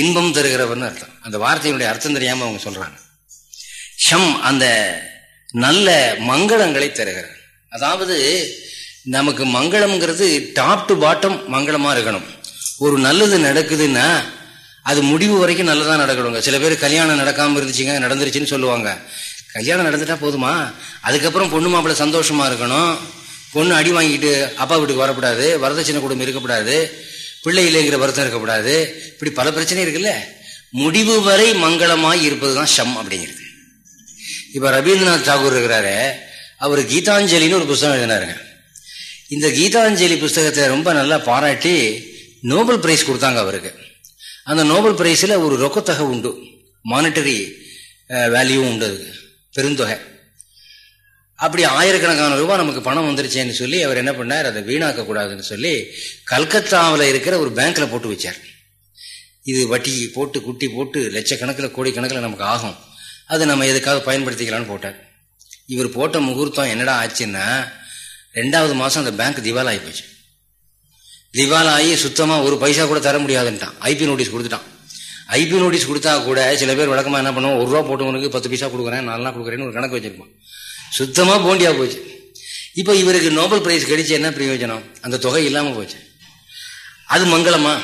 இன்பம் தருகிறவர்னு அர்த்தம். அந்த வார்த்தையினுடைய அர்த்தம் தெரியாமல் அவங்க சொல்றாங்க. ஷம் அந்த நல்ல மங்களங்களை தருகிறார். அதாவது நமக்கு மங்களம்ங்கிறது டாப் டு பாட்டம் மங்களமா இருக்கணும். ஒரு நல்லது நடக்குதுன்னா அது முடிவு வரைக்கும் நல்லதா நடக்கணுங்க. சில பேர் கல்யாணம் நடக்காம இருந்துச்சுங்க நடந்துருச்சுன்னு சொல்லுவாங்க. கல்யாணம் நடந்துட்டா போதுமா? அதுக்கப்புறம் பொண்ணு மாப்பிள்ள சந்தோஷமா இருக்கணும். பொண்ணு அடி வாங்கிட்டு அப்பா வீட்டுக்கு வரக்கூடாது வரதட்சணை குடும்பம் இருக்கக்கூடாது பிள்ளை இல்லைங்கிற வருத்தம் இருக்கக்கூடாது. இப்படி பல பிரச்சனை இருக்குல்ல. முடிவு வரை மங்களமாய் இருப்பதுதான் ஷம் அப்படிங்கிறது. இப்போ ரவீந்திரநாத் தாகூர் இருக்கிறாரு அவர் கீதாஞ்சலின்னு ஒரு புஸ்தகம் எழுதினாருங்க. இந்த கீதாஞ்சலி புஸ்தகத்தை ரொம்ப நல்லா பாராட்டி நோபல் பிரைஸ் கொடுத்தாங்க அவருக்கு. அந்த நோபல் பிரைஸில் ஒரு ரொக்கத்தொகை உண்டு. மானிட்டரி வேல்யூவும் உண்டு அதுக்கு பெருந்தொகை. அப்படி ஆயிரக்கணக்கான ரூபாய் நமக்கு பணம் வந்துருச்சேன்னு சொல்லி அவர் என்ன பண்ணார்? அதை வீணாக்க கூடாதுன்னு சொல்லி கல்கத்தாவில் இருக்கிற ஒரு பேங்க்ல போட்டு வச்சார். இது வட்டி போட்டு குட்டி போட்டு லட்சக்கணக்கில் கோடிக்கணக்கில் நமக்கு ஆகும். அதை நம்ம எதுக்காக பயன்படுத்திக்கலாம்னு போட்டார். இவர் போட்ட முகூர்த்தம் என்னடா ஆச்சுன்னா ரெண்டாவது மாதம் அந்த பேங்க் திவால் ஆகி போச்சு. திவால் ஆகி சுத்தமாக ஒரு பைசா கூட தர முடியாதுன்ட்டான். ஐபி நோட்டீஸ் கொடுத்துட்டான். ஐபி நோட்டீஸ் கொடுத்தா கூட சில பேர் வழக்கமாக என்ன பண்ணுவோம் ஒரு ரூபா போட்டவனுக்கு பத்து பைசா கொடுக்குறேன் நாலு கொடுக்குறேன்னு ஒரு கணக்கு வச்சிருப்பான். சுத்தமாக போண்டியா போச்சு. இப்போ இவருக்கு நோபல் பிரைஸ் கிடைச்சு என்ன பிரயோஜனம்? அந்த தொகை இல்லாமல் போச்சு. அது மங்களமா?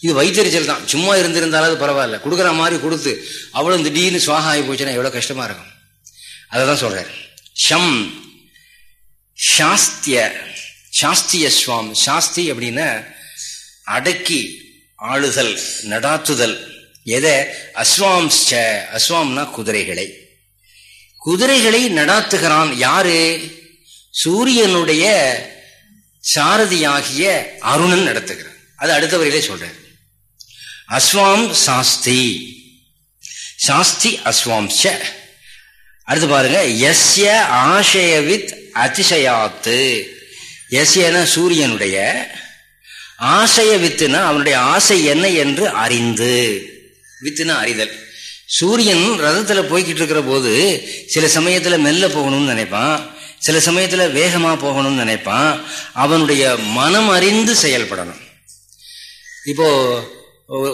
இது வைத்தறிச்சல் தான். சும்மா இருந்திருந்தாலும் பரவாயில்ல. கொடுக்குற மாதிரி கொடுத்து அவ்வளோ திடீர்னு சுவாக ஆகி போச்சுன்னா எவ்வளோ கஷ்டமா இருக்கும். அதை தான் சொல்றாரு. ஷம் சாஸ்திய சாஸ்திய சுவாம். சாஸ்தி அப்படின்னா அடக்கி ஆளுதல் நடாத்துதல். எதை? அஸ்வாம் அஸ்வாம்னா குதிரைகளை. குதிரைகளை நடாத்துகிறான் யாரு? சூரியனுடைய சாரதியாகிய அருணன் நடத்துகிறான். அது அடுத்த வரையிலே சொல்றேன் அஸ்வாம் சாஸ்தி. சாஸ்தி அஸ்வாம்ச. அடுத்து பாருங்க. எஸ்ய ஆசயவித் அதிசயாத்து. எஸ்யன சூரியனுடைய. ஆசைய வித்துனா அவனுடைய ஆசை என்ன என்று அறிந்து. வித்துனா அறிதல். சூரியன் ரதத்துல போய்கிட்டு இருக்கிற போது சில சமயத்துல மெல்ல போகணும்னு நினைப்பான். சில சமயத்துல வேகமா போகணும்னு நினைப்பான். அவனுடைய மனம் அறிந்து செயல்படணும். இப்போ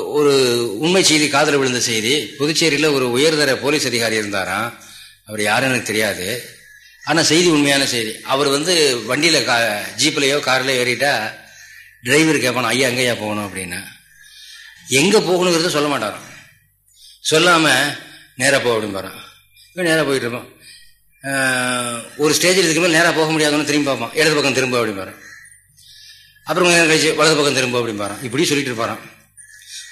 ஒரு உண்மை செய்தி காதல விழுந்த செய்தி. புதுச்சேரியில் ஒரு உயர்தர போலீஸ் அதிகாரி இருந்தாராம். அவர் யாருன்னு எனக்கு தெரியாது. ஆனால் செய்தி உண்மையான செய்தி. அவர் வந்து வண்டியில் கா ஜீப்லேயோ கார்லையோ ஏறிட்டா டிரைவர் கேட்பான் ஐயா எங்கேயா போகணும்? அப்படின்னா. எங்கே போகணுங்கிறத சொல்ல மாட்டாராம். சொல்லாமல் நேராக போக அப்படிம்பாரான் இவன் நேராக போயிட்டு இருப்பான். ஒரு ஸ்டேஜில் இதுக்கு மேலே நேராக போக முடியாதுன்னு திரும்பி பார்ப்பான். இடது பக்கம் திரும்ப அப்படிம்பாரான் அப்புறம் கழிச்சு வலது பக்கம் திரும்ப அப்படிம்பாரான் இப்படி சொல்லிட்டு இருப்பாரான்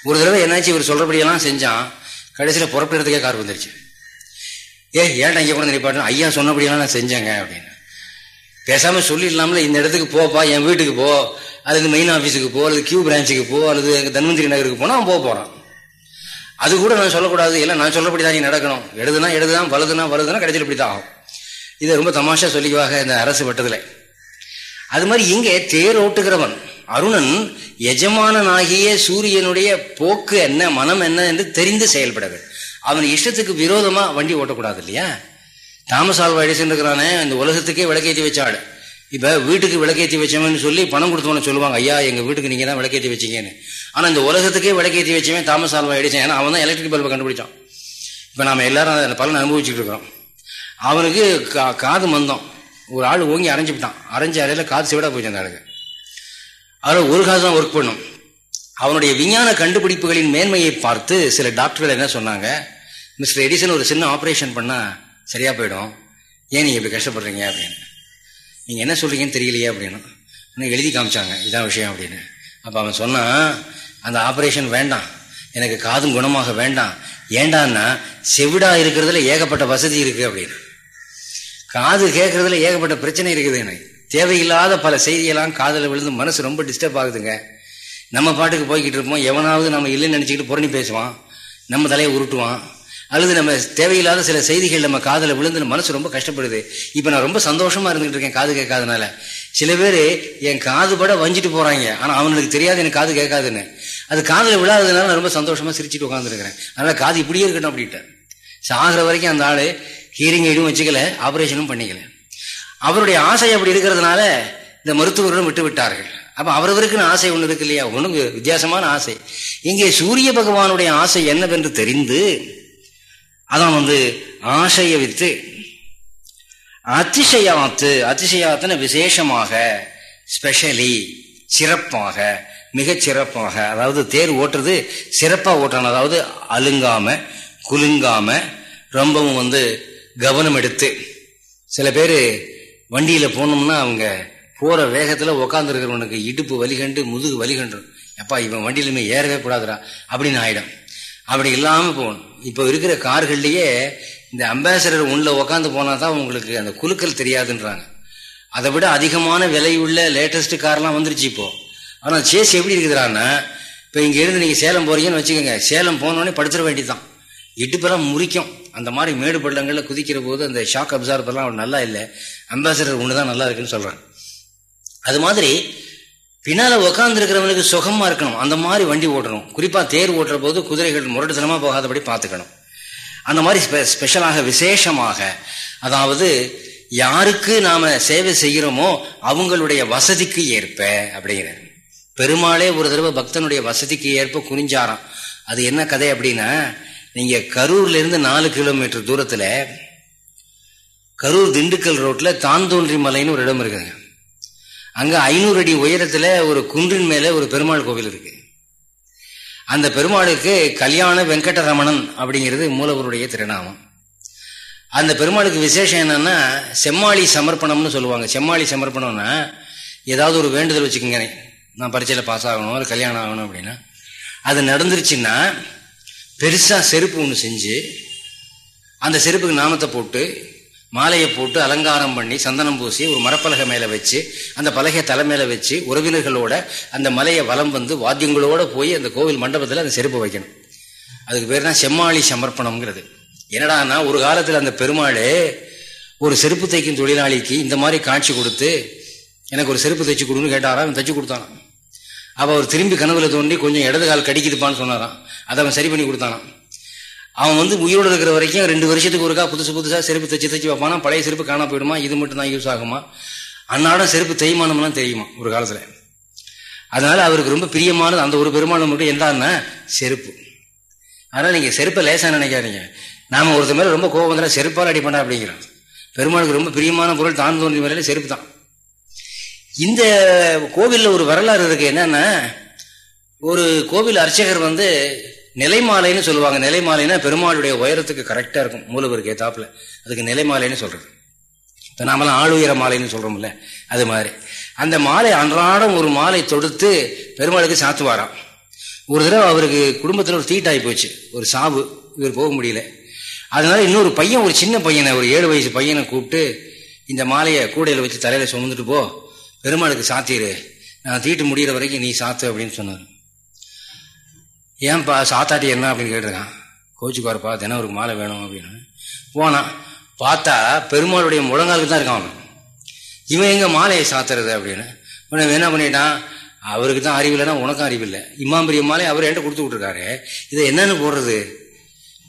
ஒரு தடவை என்னாச்சு? இவர் சொல்றபடியெல்லாம் செஞ்சான். கடைசியில் புறப்படுறதுக்கே கார் வந்துருச்சு. ஏ ஏன்டா இங்கே கூட நினைப்பாட்டும் ஐயா சொன்னபடியெல்லாம் நான் செஞ்சேங்க அப்படின்னு. பேசாம சொல்லிடலாம்ல இந்த இடத்துக்கு போப்பா என் வீட்டுக்கு போ. அல்லது மெயின் ஆஃபீஸுக்கு போ அல்லது கியூ பிரான்ச்சுக்கு போ அல்லது தன்வந்திரி நகருக்கு போனால் அவன் போக போகிறான் அது கூட நான் சொல்லக்கூடாது. இல்லை நான் சொல்லப்படி தான் நீ நடக்கணும். எழுதுனா எழுதுதான் வலதுனா வலதுனா கடைசியில் இப்படி தான் ஆகும். இதை ரொம்ப தமாஷா சொல்லிக்குவாங்க இந்த அரசு வட்டத்தில் அது மாதிரி இங்கே தேர் ஓட்டுகிறவன் அருணன் எஜமானனாகிய சூரியனுடைய போக்கு என்ன மனம் என்ன என்று தெரிந்து செயல்பட அவன் இஷ்டத்துக்கு விரோதமா வண்டி ஓட்டக்கூடாது இல்லையா? தாமஸ் ஆல்வா எடிசன் இருக்கிறானே இந்த உலகத்துக்கே விளக்கேற்றி வச்சாடு இப்ப வீட்டுக்கு விளக்கேற்றி வச்சவன்னு சொல்லி பணம் கொடுத்தவன சொல்லுவாங்க ஐயா எங்க வீட்டுக்கு நீங்க தான் விளக்கேற்றி வச்சீங்கன்னு. ஆனால் இந்த உலகத்துக்கே விளக்கேற்றி வச்சவன் தாமஸ் ஆல்வா எடிச்சேன் ஏன்னா அவன் தான் எலக்ட்ரிக் பல்பை கண்டுபிடிச்சான். இப்போ நாம் எல்லாரும் அந்த பலன் அனுபவிச்சுட்டு இருக்கிறோம். அவனுக்கு கா காது மந்தம். ஒரு ஆள் ஓங்கி அரைஞ்சுட்டான் அரைஞ்ச அறையில் காது சிவடா போயிட்டு அந்த ஆளுக்கு. அதில் ஒரு காசு தான் ஒர்க் பண்ணும். அவனுடைய விஞ்ஞான கண்டுபிடிப்புகளின் மேன்மையை பார்த்து சில டாக்டர்கள் என்ன சொன்னாங்க? மிஸ்டர் எடிசன் ஒரு சின்ன ஆப்ரேஷன் பண்ணால் சரியாக போயிடும். ஏன் நீங்கள் இப்படி கஷ்டப்படுறீங்க அப்படின்னு. நீங்கள் என்ன சொல்கிறீங்கன்னு தெரியலையே அப்படின்னு. எழுதி காமிச்சாங்க. இதான் விஷயம் அப்படின்னு. அப்போ அவன் சொன்னான் அந்த ஆப்ரேஷன் வேண்டாம். எனக்கு காதும் குணமாக வேண்டாம். ஏண்டான்னா செவிடா இருக்கிறதுல ஏகப்பட்ட வசதி இருக்குது அப்படின்னு. காது கேட்கறதுல ஏகப்பட்ட பிரச்சனை இருக்குது எனக்கு. தேவையில்லாத பல செய்தியெல்லாம் காதில் விழுந்து மனசு ரொம்ப டிஸ்டர்ப் ஆகுதுங்க. நம்ம பாட்டுக்கு போய்கிட்டு இருப்போம். எவனாவது நம்ம இல்லைன்னு நினச்சிக்கிட்டு புரணி பேசுவான். நம்ம தலையை உருட்டுவான். அல்லது நம்ம தேவையில்லாத சில செய்திகள் நம்ம காதில் விழுந்து மனசு ரொம்ப கஷ்டப்படுது. இப்போ நான் ரொம்ப சந்தோஷமாக இருந்துகிட்டு இருக்கேன் காது கேட்காதனால. சில பேர் என் காது பட வஞ்சிட்டு போறாங்க. ஆனா அவனுக்கு தெரியாது எனக்கு காது கேட்காதுன்னு. அது காதில் விழாததுனால நான் ரொம்ப சந்தோஷமா சிரிச்சுட்டு உட்காந்துருக்கிறேன் அதனால காது இப்படியே இருக்கட்டும் அப்படின்ட்டு சாகிற வரைக்கும் அந்த ஆளு ஹீரிங் எதுவும் வச்சுக்கல ஆபரேஷனும் பண்ணிக்கல. அவருடைய ஆசை அப்படி இருக்கிறதுனால இந்த மருத்துவர்களும் விட்டு விட்டார்கள். அப்ப அவரவருக்குன்னு ஆசை ஒன்று இருக்கு இல்லையா? ஒன்று வித்தியாசமான ஆசை. இங்கே சூரிய பகவானுடைய ஆசை என்னவென்று தெரிந்து அதான் வந்து ஆசையை வித்து அதிசயாத்து அதிசயாத்துன்னு விசேஷமாக ஸ்பெஷலி சிறப்பாக மிகச் சிறப்பாக அதாவது தேர் ஓட்டுறது சிறப்பாக ஓட்டணும். அதாவது அலுங்காம குலுங்காம ரொம்பவும் வந்து கவனம் எடுத்து. சில பேர் வண்டியில் போனோம்னா அவங்க போகிற வேகத்தில் உக்காந்துருக்கிறவனுக்கு இடுப்பு வலிகண்டு முதுகு வலிகண்டு எப்பா இவன் வண்டியிலுமே ஏறவே கூடாதுடா அப்படின்னு ஆயிடும். அப்படி இல்லாமல் போகணும். இப்போ இருக்கிற கார்கள்லேயே இந்த அம்பாசடர் உள்ள உக்காந்து போனா தான் உங்களுக்கு அந்த குலுக்கல் தெரியாதுன்றாங்க. அதை விட அதிகமான விலை உள்ள லேட்டஸ்ட் கார்லாம் வந்துருச்சு இப்போ. ஆனால் சேஸ் எப்படி இருக்குதுறான்னா இப்போ இங்க இருந்து சேலம் போறீங்கன்னு வச்சுக்கோங்க. சேலம் போனோடனே படுத்துட வேண்டியதுதான். இடுப்பெல்லாம் முறிக்கும். அந்த மாதிரி மேடு பள்ளங்களில் குதிக்கிற போது அந்த ஷாக் அப்சார்பர்லாம் நல்லா இல்லை. அம்பாசடர் ஒன்று தான் நல்லா இருக்குன்னு சொல்கிறாங்க அது மாதிரி பின்னால் உக்காந்துருக்கிறவனுக்கு சுகமாக இருக்கணும். அந்த மாதிரி வண்டி ஓட்டணும். குறிப்பாக தேர் ஓட்டுற போது குதிரைகள் முரட்டுத்தனமாக போகாதபடி பார்த்துக்கணும். அந்த மாதிரி ஸ்பெஷலாக விசேஷமாக அதாவது யாருக்கு நாம சேவை செய்கிறோமோ அவங்களுடைய வசதிக்கு ஏற்ப அப்படிங்கிறார். பெருமாளே ஒரு தடவை பக்தனுடைய வசதிக்கு ஏற்ப குனிஞ்சாராம். அது என்ன கதை அப்படின்னா நீங்க கரூர்ல இருந்து நாலு கிலோமீட்டர் தூரத்துல கரூர் திண்டுக்கல் ரோட்ல தாந்தோன்றி மலைன்னு ஒரு இடம் இருக்குங்க. அங்க ஐநூறு அடி உயரத்துல ஒரு குன்றின் மேல ஒரு பெருமாள் கோவில் இருக்கு. அந்த பெருமாளுக்கு கல்யாண வெங்கடரமணன் அப்படிங்கிறது மூலவருடைய திருநாமம். அந்த பெருமாளுக்கு விசேஷம் என்னன்னா செம்மாளி சமர்ப்பணம்னு சொல்லுவாங்க. செம்மாளி சமர்ப்பணம்னா ஏதாவது ஒரு வேண்டுதல் வச்சுக்கோங்க நான் பரீட்சையில் பாஸ் ஆகணும் ஒரு கல்யாணம் ஆகணும் அப்படின்னா. அது நடந்துருச்சுன்னா பெருசாக செருப்பு ஒன்று செஞ்சு அந்த செருப்புக்கு நாமத்தை போட்டு மாலையை போட்டு அலங்காரம் பண்ணி சந்தனம் பூசி ஒரு மரப்பலகை மேலே வச்சு அந்த பலகை தலை மேலே வச்சு உறவினர்களோட அந்த மலையை வலம் வந்து வாத்தியங்களோட போய் அந்த கோவில் மண்டபத்தில் அந்த செருப்பு வைக்கணும். அதுக்கு பேர் தான் செம்மாளி சமர்ப்பணம்ங்கிறது. என்னடானா ஒரு காலத்தில் அந்த பெருமாளே ஒரு செருப்பு தைக்கும் தொழிலாளிக்கு இந்த மாதிரி காட்சி கொடுத்து எனக்கு ஒரு செருப்பு தைச்சு கொடுன்னு கேட்டாரா அவன் தைச்சு கொடுத்தானா அவள் அவர் திரும்பி கனவுல தோண்டி கொஞ்சம் இடது கால் கடிக்குதுப்பான்னு சொன்னாரான் அதை அவன் சரி பண்ணி கொடுத்தானான் அவன் வந்து உயிரோடு இருக்கிற வரைக்கும் ரெண்டு வருஷத்துக்கு ஒருக்கா புதுசு புதுசாக செருப்பு தைச்சு தைச்சு வைப்பானா? பழைய செருப்பு காணா போயிடுமா? இது மட்டும் தான் யூஸ் ஆகுமா? அன்னாடம் செருப்பு தேய்மானம்லாம் தெரியுமா ஒரு காலத்தில். அதனால அவருக்கு ரொம்ப பிரியமானது அந்த ஒரு பெருமானம் மட்டும் என்னன்னா செருப்பு. ஆனால் நீங்கள் செருப்பை லேசாக நினைக்காதீங்க. நாம ஒருத்தர் மேலே ரொம்ப கோபம் வந்தாலும் செருப்பால் அடி பண்ணா அப்படிங்கிறோம் பெருமாளுக்கு ரொம்ப பிரியமான பொருள் தான் தோன்றிய முறையில் செருப்பு தான். இந்த கோவிலில் ஒரு வரலாறு இருக்கு. என்னன்னா ஒரு கோவில் அர்ச்சகர் வந்து நிலைமாலைன்னு சொல்லுவாங்க. நிலைமாலைன்னா பெருமாளுடைய உயரத்துக்கு கரெக்டாக இருக்கும். மூலவருக்கு ஏத்தாப்புல. அதுக்கு நிலைமாலைன்னு சொல்றது. இப்போ நாமெல்லாம் ஆளுயர மாலைன்னு சொல்கிறோம்ல அது மாதிரி. அந்த மாலை அன்றாடம் ஒரு மாலை தொடுத்து பெருமாளுக்கு சாத்துவாராம். ஒரு தடவை அவருக்கு குடும்பத்தில் ஒரு தீட்டாகி போச்சு. ஒரு சாவு. இவர் போக முடியல. அதனால இன்னொரு பையன் ஒரு சின்ன பையனை ஒரு ஏழு வயசு பையனை கூப்பிட்டு இந்த மாலையை கூடையில் வச்சு தலையில் சுமந்துட்டு போ. பெருமாளுக்கு சாத்திரு. நான் தீட்டு முடிகிற வரைக்கும் நீ சாத்து அப்படின்னு சொன்னார். ஏன்பா சாத்தாட்டி என்ன அப்படின்னு கேட்டிருக்கான். கோச்சுக்காரப்பா தினம் ஒரு மாலை வேணும் அப்படின்னு. போனான். பார்த்தா பெருமாளுடைய முழங்காலுக்கு தான் இருக்கான் அவன். இவன் எங்க மாலையை சாத்துறது அப்படின்னு. இவன் என்ன பண்ணிட்டான்? அவருக்கு தான் அறிவு இல்லைன்னா உனக்கும் அறிவு இல்லை. இம்மாம்பரிய மாலை அவர் என்கிட்ட கொடுத்து விட்டுருக்காரு. இதை என்னென்னு போடுறது?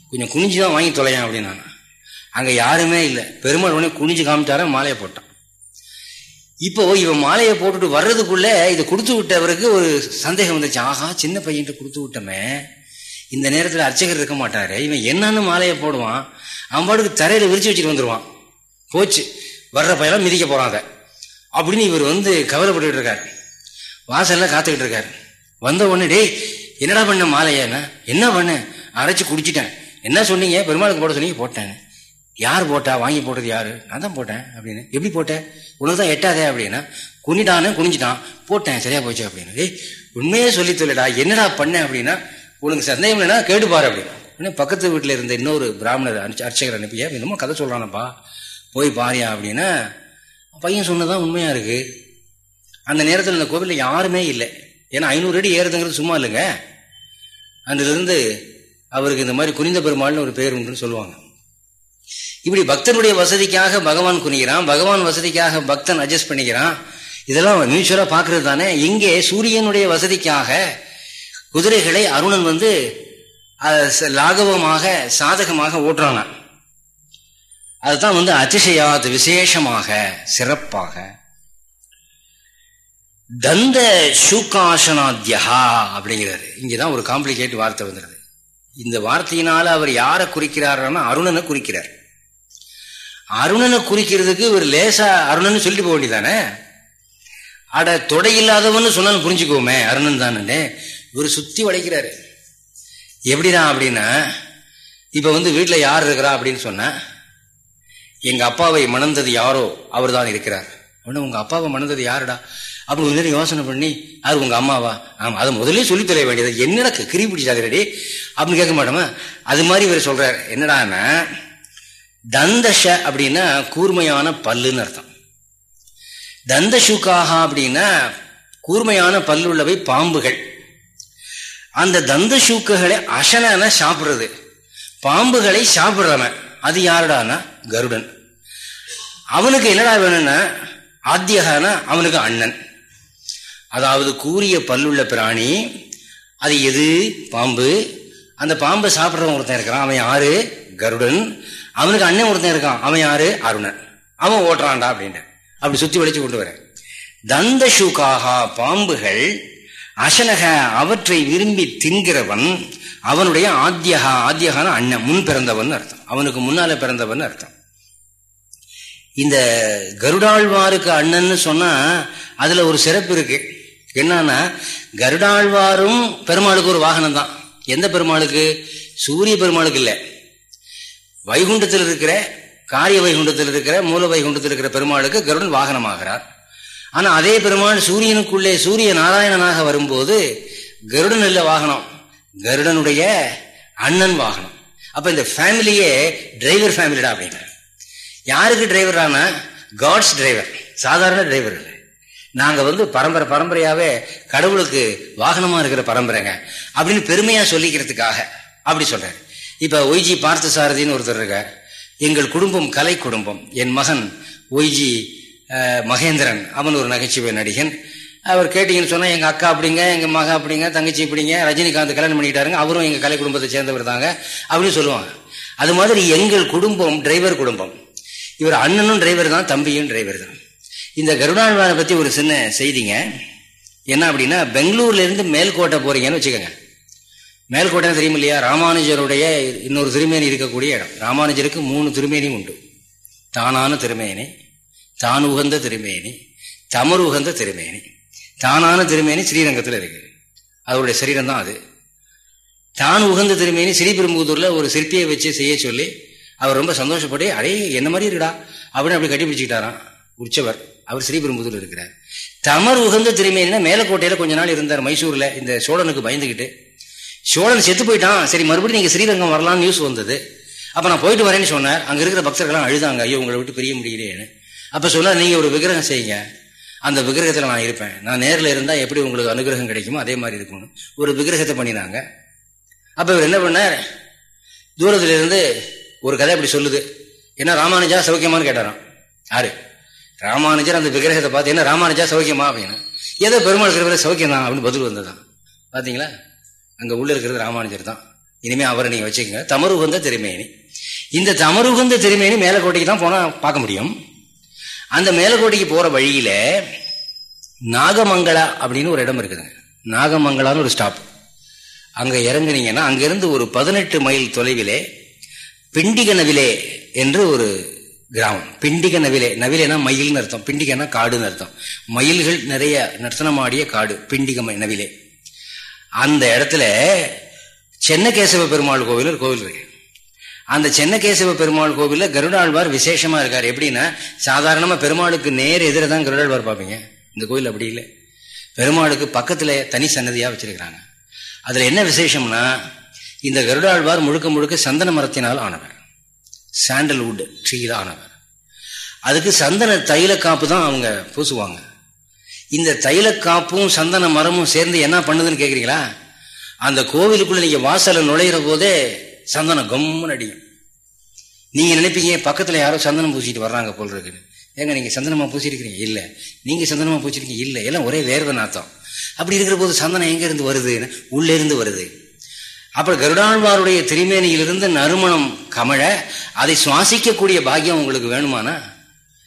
கொஞ்சம் குனிஞ்சு தான் வாங்கி தொலையான் அப்படின்னு அங்கே யாருமே இல்லை. பெருமாள் உடனே குனிஞ்சு காமிச்சாரன் மாலையை போட்டான். இப்போ இவன் மாலையை போட்டுட்டு வர்றதுக்குள்ள இதை கொடுத்து விட்டவருக்கு ஒரு சந்தேகம் வந்துச்சு. ஆஹா சின்ன பையன்ட்டு கொடுத்து விட்டமே. இந்த நேரத்தில் அர்ச்சகர் இருக்க மாட்டாரு. இவன் என்னன்னு மாலையை போடுவான். அவன் பாட்டுக்கு தரையில விரிச்சு வச்சுட்டு வந்துடுவான் போச்சு. வர்ற பையெல்லாம் மிதிக்க போறாங்க. அப்படின்னு இவர் வந்து கவலைப்பட்டு இருக்காரு. வாசல்ல காத்துக்கிட்டு இருக்காரு. வந்த உடனே டேய் என்னடா பண்ண மாலையா? என்ன? பண்ண? அரைச்சு குடிச்சிட்டேன். என்ன சொன்னீங்க? பெருமாளுக்கு போட சொன்னீங்க போட்டேன் யார் போட்டா வாங்கி போட்டது யாரு? நான் தான் போட்டேன் அப்படின்னு. எப்படி போட்டேன் உனக்கு தான் எட்டாதே அப்படின்னா குனிடானு குனிஞ்சிட்டான். போட்டேன் சரியா போச்சு அப்படின்னு. ஏய் உண்மையே சொல்லி சொல்லடா என்னடா பண்ணேன் அப்படின்னா உனக்கு சந்தேகம் இல்லைன்னா கேட்டுப்பாரு அப்படின்னு. பக்கத்து வீட்டில் இருந்த இன்னொரு பிராமணர் அர்ச்சகர் அனுப்பியா என்னமோ கதை சொல்றானப்பா. போய் பாரியா அப்படின்னா பையன் சொன்னதான் உண்மையா இருக்கு. அந்த நேரத்தில் இந்த கோவிலில் யாருமே இல்லை. ஏன்னா ஐநூறு அடி ஏறுதுங்கிறது சும்மா இல்லைங்க. அதுலேருந்து அவருக்கு இந்த மாதிரி குனிந்த பெருமாள்னு ஒரு பேர் உண்டுன்னு சொல்லுவாங்க. இப்படி பக்தனுடைய வசதிக்காக பகவான் குனிகிறான் பகவான் வசதிக்காக பக்தன் அட்ஜஸ்ட் பண்ணிக்கிறான். இதெல்லாம் மியூச்சுவலா பாக்குறது தானே. இங்கே சூரியனுடைய வசதிக்காக குதிரைகளை அருணன் வந்து லாகவமாக சாதகமாக ஓட்டுறாங்க அதுதான் வந்து அதிசயாத் விசேஷமாக சிறப்பாக. தந்த சூக்காசனாத்யா அப்படிங்கிறாரு இங்கதான் ஒரு காம்ப்ளிகேட் வார்த்தை வந்துடுது இந்த வார்த்தையினால அவர் யாரை குறிக்கிறார்னா அருணனை குறிக்கிறார். அருணனை குறிக்கிறதுக்கு ஒரு லேசா அருணன் சொல்லிட்டு போக வேண்டியதானே? அட தொடை இல்லாதவன்னு சொன்னாலும் புரிஞ்சுக்கோமே அருணன் தானே. இவர் சுத்தி வளைக்கிறாரு. எப்படிதான் அப்படின்னா இப்ப வந்து வீட்டுல யார் இருக்கிறா அப்படின்னு சொன்ன எங்க அப்பாவை மணந்தது யாரோ அவர் தான் இருக்கிறார். உடனே உங்க அப்பாவை மணந்தது யாருடா? அப்படி ஒரு நேரம் யோசனை பண்ணி அது உங்க அம்மாவா? ஆமா அதை முதலே சொல்லி தெரிய வேண்டியது. என்னடா கிரி பிடிச்சாகிறடி அப்படின்னு கேட்க மாட்டோமா? அது மாதிரி இவர் சொல்றாரு. என்னடான்னா தந்தஷ அப்படின்னா கூர்மையான பல்லுன்னு அர்த்தம். தந்தசுக்காக அப்படின்னா கூர்மையான பல்லுள்ளவை பாம்புகள். அந்த தந்த சூக்குகளை அசனான சாப்பிடுறது. பாம்புகளை சாப்பிடுறவன். அது யாருடானா? கருடன். அவனுக்கு என்னடா வேணும்னா ஆத்தியகானா அவனுக்கு அண்ணன். அதாவது கூறிய பல்லுள்ள பிராணி அது எது? பாம்பு. அந்த பாம்பை சாப்பிட்றவன் ஒருத்தன் இருக்கிறான். அவன் யாரு? கருடன். அவனுக்கு அண்ணன் ஒருத்தன் இருக்கான். அவன் யாரு? அருணன். அவன் ஓட்டுறான்டா அப்படின்ட்டு அப்படி சுத்தி வலிச்சு கொண்டு வர தந்த சூக்காகா பாம்புகள் அசனக அவற்றை விரும்பி தின்கிறவன் அவனுடைய ஆத்தியகா ஆத்தியகான அண்ணன் முன் பிறந்தவன் அர்த்தம். அவனுக்கு முன்னால பிறந்தவன் அர்த்தம். இந்த கருடாழ்வாருக்கு அண்ணன்னு சொன்னா அதுல ஒரு சிறப்பு இருக்கு. என்னன்னா கருடாழ்வாரும் பெருமாளுக்கு ஒரு வாகனம் தான் எந்த பெருமாளுக்கு? சூரிய பெருமாளுக்கு இல்லை. வைகுண்டத்தில் இருக்கிற காரிய வைகுண்டத்தில் இருக்கிற மூல வைகுண்டத்தில் இருக்கிற பெருமாளுக்கு கருடன் வாகனமாகிறார். ஆனா அதே பெருமாள் சூரியனுக்குள்ளே சூரிய நாராயணனாக வரும்போது கருடன் இல்ல வாகனம். கருடனுடைய அண்ணன் வாகனம். அப்ப இந்த ஃபேமிலியே டிரைவர் ஃபேமிலிடா அப்படின்னா யாருக்கு டிரைவரானா காட்ஸ் டிரைவர். சாதாரண டிரைவர் இல்லை. நாங்க வந்து பரம்பரை பரம்பரையாவே கடவுளுக்கு வாகனமா இருக்கிற பரம்பரைங்க. அப்படின்னு பெருமையா சொல்லிக்கிறதுக்காக அப்படி சொல்றேன் இப்போ ஒய்ஜி பார்த்த சாரதின்னு ஒருத்தர் இருக்க எங்கள் குடும்பம் கலை குடும்பம். என் மகன் ஒய்ஜி மகேந்திரன். அவன் ஒரு நகைச்சுவை நடிகன். அவர் கேட்டீங்கன்னு சொன்னால் எங்கள் அக்கா அப்படிங்க எங்கள் மகா அப்படிங்க தங்கச்சி இப்படிங்க ரஜினிகாந்த் கல்யாணம் பண்ணிக்கிட்டாருங்க அவரும் எங்கள் கலை குடும்பத்தை சேர்ந்தவர் தாங்க அப்படின்னு சொல்லுவாங்க. அது மாதிரி எங்கள் குடும்பம் டிரைவர் குடும்பம். இவர் அண்ணனும் டிரைவர் தான் தம்பியும் டிரைவர் தான். இந்த கருடாழ்வாரை பற்றி ஒரு சின்ன செய்திங்க. என்ன அப்படின்னா பெங்களூர்லேருந்து மேல்கோட்டை போகிறீங்கன்னு வச்சுக்கோங்க. மேல்கோட்டை தெரியும் இல்லையா? ராமானுஜருடைய இன்னொரு திருமேனி இருக்கக்கூடிய இடம். ராமானுஜருக்கு மூணு திருமேனியும் உண்டு. தானான திருமேனி தான் உகந்த திருமேனி தமர் உகந்த திருமேனி. தானான திருமேனி ஸ்ரீரங்கத்தில் இருக்கு. அவருடைய சரீரம் தான் அது. தான் உகந்த திருமேனி ஸ்ரீபெரும்புதூர்ல ஒரு சிற்பியை வச்சு செய்ய சொல்லி அவர் ரொம்ப சந்தோஷப்பட்டு அடே என்ன மாதிரி இருக்குடா? அப்படின்னு அப்படி கட்டிபிடிச்சுக்கிட்டாரான் உற்சவர் அவர் ஸ்ரீபெரும்புதூர் இருக்கிறார். தமர் உகந்த திருமேனினா மேலக்கோட்டையில கொஞ்ச நாள் இருந்தார் மைசூர்ல. இந்த சோழனுக்கு பயந்துகிட்டு சோழன் செத்து போயிட்டான். சரி மறுபடியும் நீங்க ஸ்ரீரங்கம் வரலாம்னு நியூஸ் வந்தது. அப்ப நான் போயிட்டு வரேன்னு சொன்னார். அங்க இருக்கிற பக்தர்கள்லாம் அழுதாங்க ஐயோ உங்களை விட்டு பிரிய முடியலையேன்னு. அப்ப சொல்ல நீங்க ஒரு விக்கிரகம் செய்யுங்க. அந்த விக்கிரகத்துல நான் இருப்பேன். நான் நேரில் இருந்தா எப்படி உங்களுக்கு அனுகிரகம் கிடைக்குமோ அதே மாதிரி இருக்கணும். ஒரு விக்கிரகத்தை பண்ணினாங்க. அப்ப இவர் என்ன பண்ணார்? தூரத்துல இருந்து ஒரு கதை அப்படி சொல்லுது. என்ன ராமானுஜா சௌக்கியமானு கேட்டாராம். யாரு? ராமானுஜர் அந்த விக்கிரகத்தை பார்த்து என்ன ராமானுஜா சௌக்கியமா? அப்படின்னு. ஏதோ பெருமாள் இருக்கிற சௌக்கியம் தான் அப்படின்னு பதில் வந்ததான் பாத்தீங்களா? அங்கே உள்ள இருக்கிறது ராமானுஜர் தான். இனிமே அவரை நீங்கள் வச்சுக்கோங்க. தமருகந்த திருமேனி. இந்த தமருகந்த திருமேனி மேலக்கோட்டைக்கு தான் போனால் பார்க்க முடியும். அந்த மேலக்கோட்டைக்கு போகிற வழியில் நாகமங்களா அப்படின்னு ஒரு இடம் இருக்குதுங்க நாகமங்களான்னு ஒரு ஸ்டாப் அங்கே இறங்குனீங்கன்னா அங்கிருந்து ஒரு பதினெட்டு மைல் தொலைவிலே பிண்டிக நவிலே என்று ஒரு கிராமம். பிண்டிக நவிலே நவிலேனா மயில்னு அர்த்தம். பிண்டிகனா காடுன்னு அர்த்தம். மயில்கள் நிறைய நர்த்தனமாடிய காடு. பிண்டிக நவிலே. அந்த இடத்துல சென்னகேசவ பெருமாள் கோவில் ஒரு கோவில் இருக்கு. அந்த சென்னகேசவ பெருமாள் கோவில்ல கருடாழ்வார் விசேஷமா இருக்காரு. எப்படின்னா சாதாரணமா பெருமாளுக்கு நேர் எதிர தான் கருடாழ்வார் பார்ப்பீங்க. இந்த கோயில் அப்படி இல்லை. பெருமாளுக்கு பக்கத்துல தனி சன்னதியா வச்சிருக்கிறாங்க. அதுல என்ன விசேஷம்னா இந்த கருடாழ்வார் முழுக்க முழுக்க சந்தன மரத்தினால் ஆனவர். சாண்டல்வுட் ட்ரீல ஆனவர். அதுக்கு சந்தன தைல காப்பு தான் அவங்க பூசுவாங்க. இந்த தைல காப்பும் சந்தன மரமும் சேர்ந்து என்ன பண்ணுதுன்னு கேக்குறீங்களா? அந்த கோவிலுக்குள்ள நீங்க வாசல நுழையிற போதே சந்தனம் கம்முன்னு அடியும் நீங்க நினைப்பீங்க பக்கத்துல யாரோ சந்தனம் பூசிட்டு வர்றாங்க போல் இருக்குன்னு ஏங்க நீங்க சந்தனமா பூசிருக்கிறீங்க? இல்ல. நீங்க சந்தனமா பூச்சிருக்கீங்க இல்ல. எல்லாம் ஒரே வேர்வை நாத்தம். அப்படி இருக்கிற போது சந்தனம் எங்க இருந்து வருதுன்னு? உள்ளேருந்து வருது. அப்புறம் கருடாழ்வாருடைய திருமேனியிலிருந்து நறுமணம் கமழ அதை சுவாசிக்கக்கூடிய பாக்கியம் உங்களுக்கு வேணுமானா?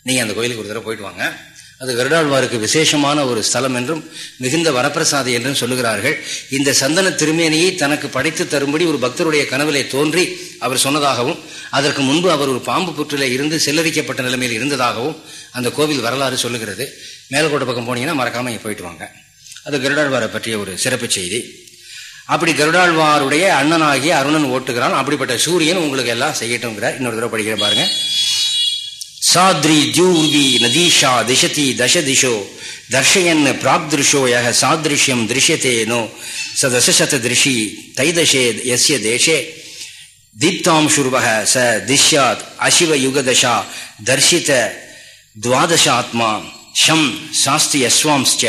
நீங்க அந்த கோயிலுக்கு ஒரு தடவை போயிட்டு வாங்க. அது கருடாழ்வாருக்கு விசேஷமான ஒரு ஸ்தலம் என்றும் மிகுந்த வரப்பிரசாதி என்றும் சொல்லுகிறார்கள். இந்த சந்தன திருமேனியை தனக்கு படைத்து தரும்படி ஒரு பக்தருடைய கனவிலே தோன்றி அவர் சொன்னதாகவும் அதற்கு முன்பு அவர் ஒரு பாம்பு புற்றிலே இருந்து செல்லரிக்கப்பட்ட நிலைமையில் இருந்ததாகவும் அந்த கோவில் வரலாறு சொல்லுகிறது. மேல்கோட்டை பக்கம் போனீங்கன்னா மறக்காமல் இங்கே போயிட்டு வாங்க. அது கருடாழ்வாரை பற்றிய ஒரு சிறப்பு செய்தி. அப்படி கருடாழ்வாருடைய அண்ணனாகிய அருணன் ஓட்டுகிறான். அப்படிப்பட்ட சூரியன் உங்களுக்கு எல்லாம் செய்யட்டும்ங்கிறார். இன்னொரு தடவை படிக்கிற பாருங்க. சாத்ரி ஜூங்கி நதீஷா திசதி தசதிஷோ தர்ஷயன் பிராப்திருஷோ யக சாதிருஷ்யம் திருஷ்யத்தேனோ ச தசசத திருஷி தைதசே எஸ்ய தேசே தீப்தாம் தீப்தாம்சுர்வக ச திஷ்யாத் அசிவ யுகதசா தர்ஷித துவாதசாத்மா ஷம் சாஸ்தி யஸ்வாம்ஸ்ச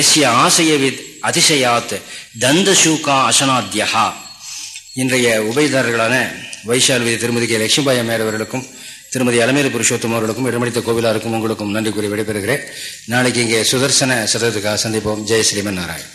எஸ்ய ஆசயவித் அதிசயாத் தந்தசூகா அசனாத்யா இன்றைய உபயதாரர்களான வைஷால்வி திருமதி கே. லட்சுமிபாய் அம்மையார் அவர்களுக்கும் திருமதி அலமேலு புருஷோத்தம் அவர்களுக்கும் இடமளித்த கோவிலாருக்கும் உங்களுக்கும் நன்றி கூறி விடைபெறுகிறேன். நாளைக்கு இங்கே சுதர்சன சதத்துக்காக சந்திப்போம். ஜெய் ஸ்ரீமன் நாராயண்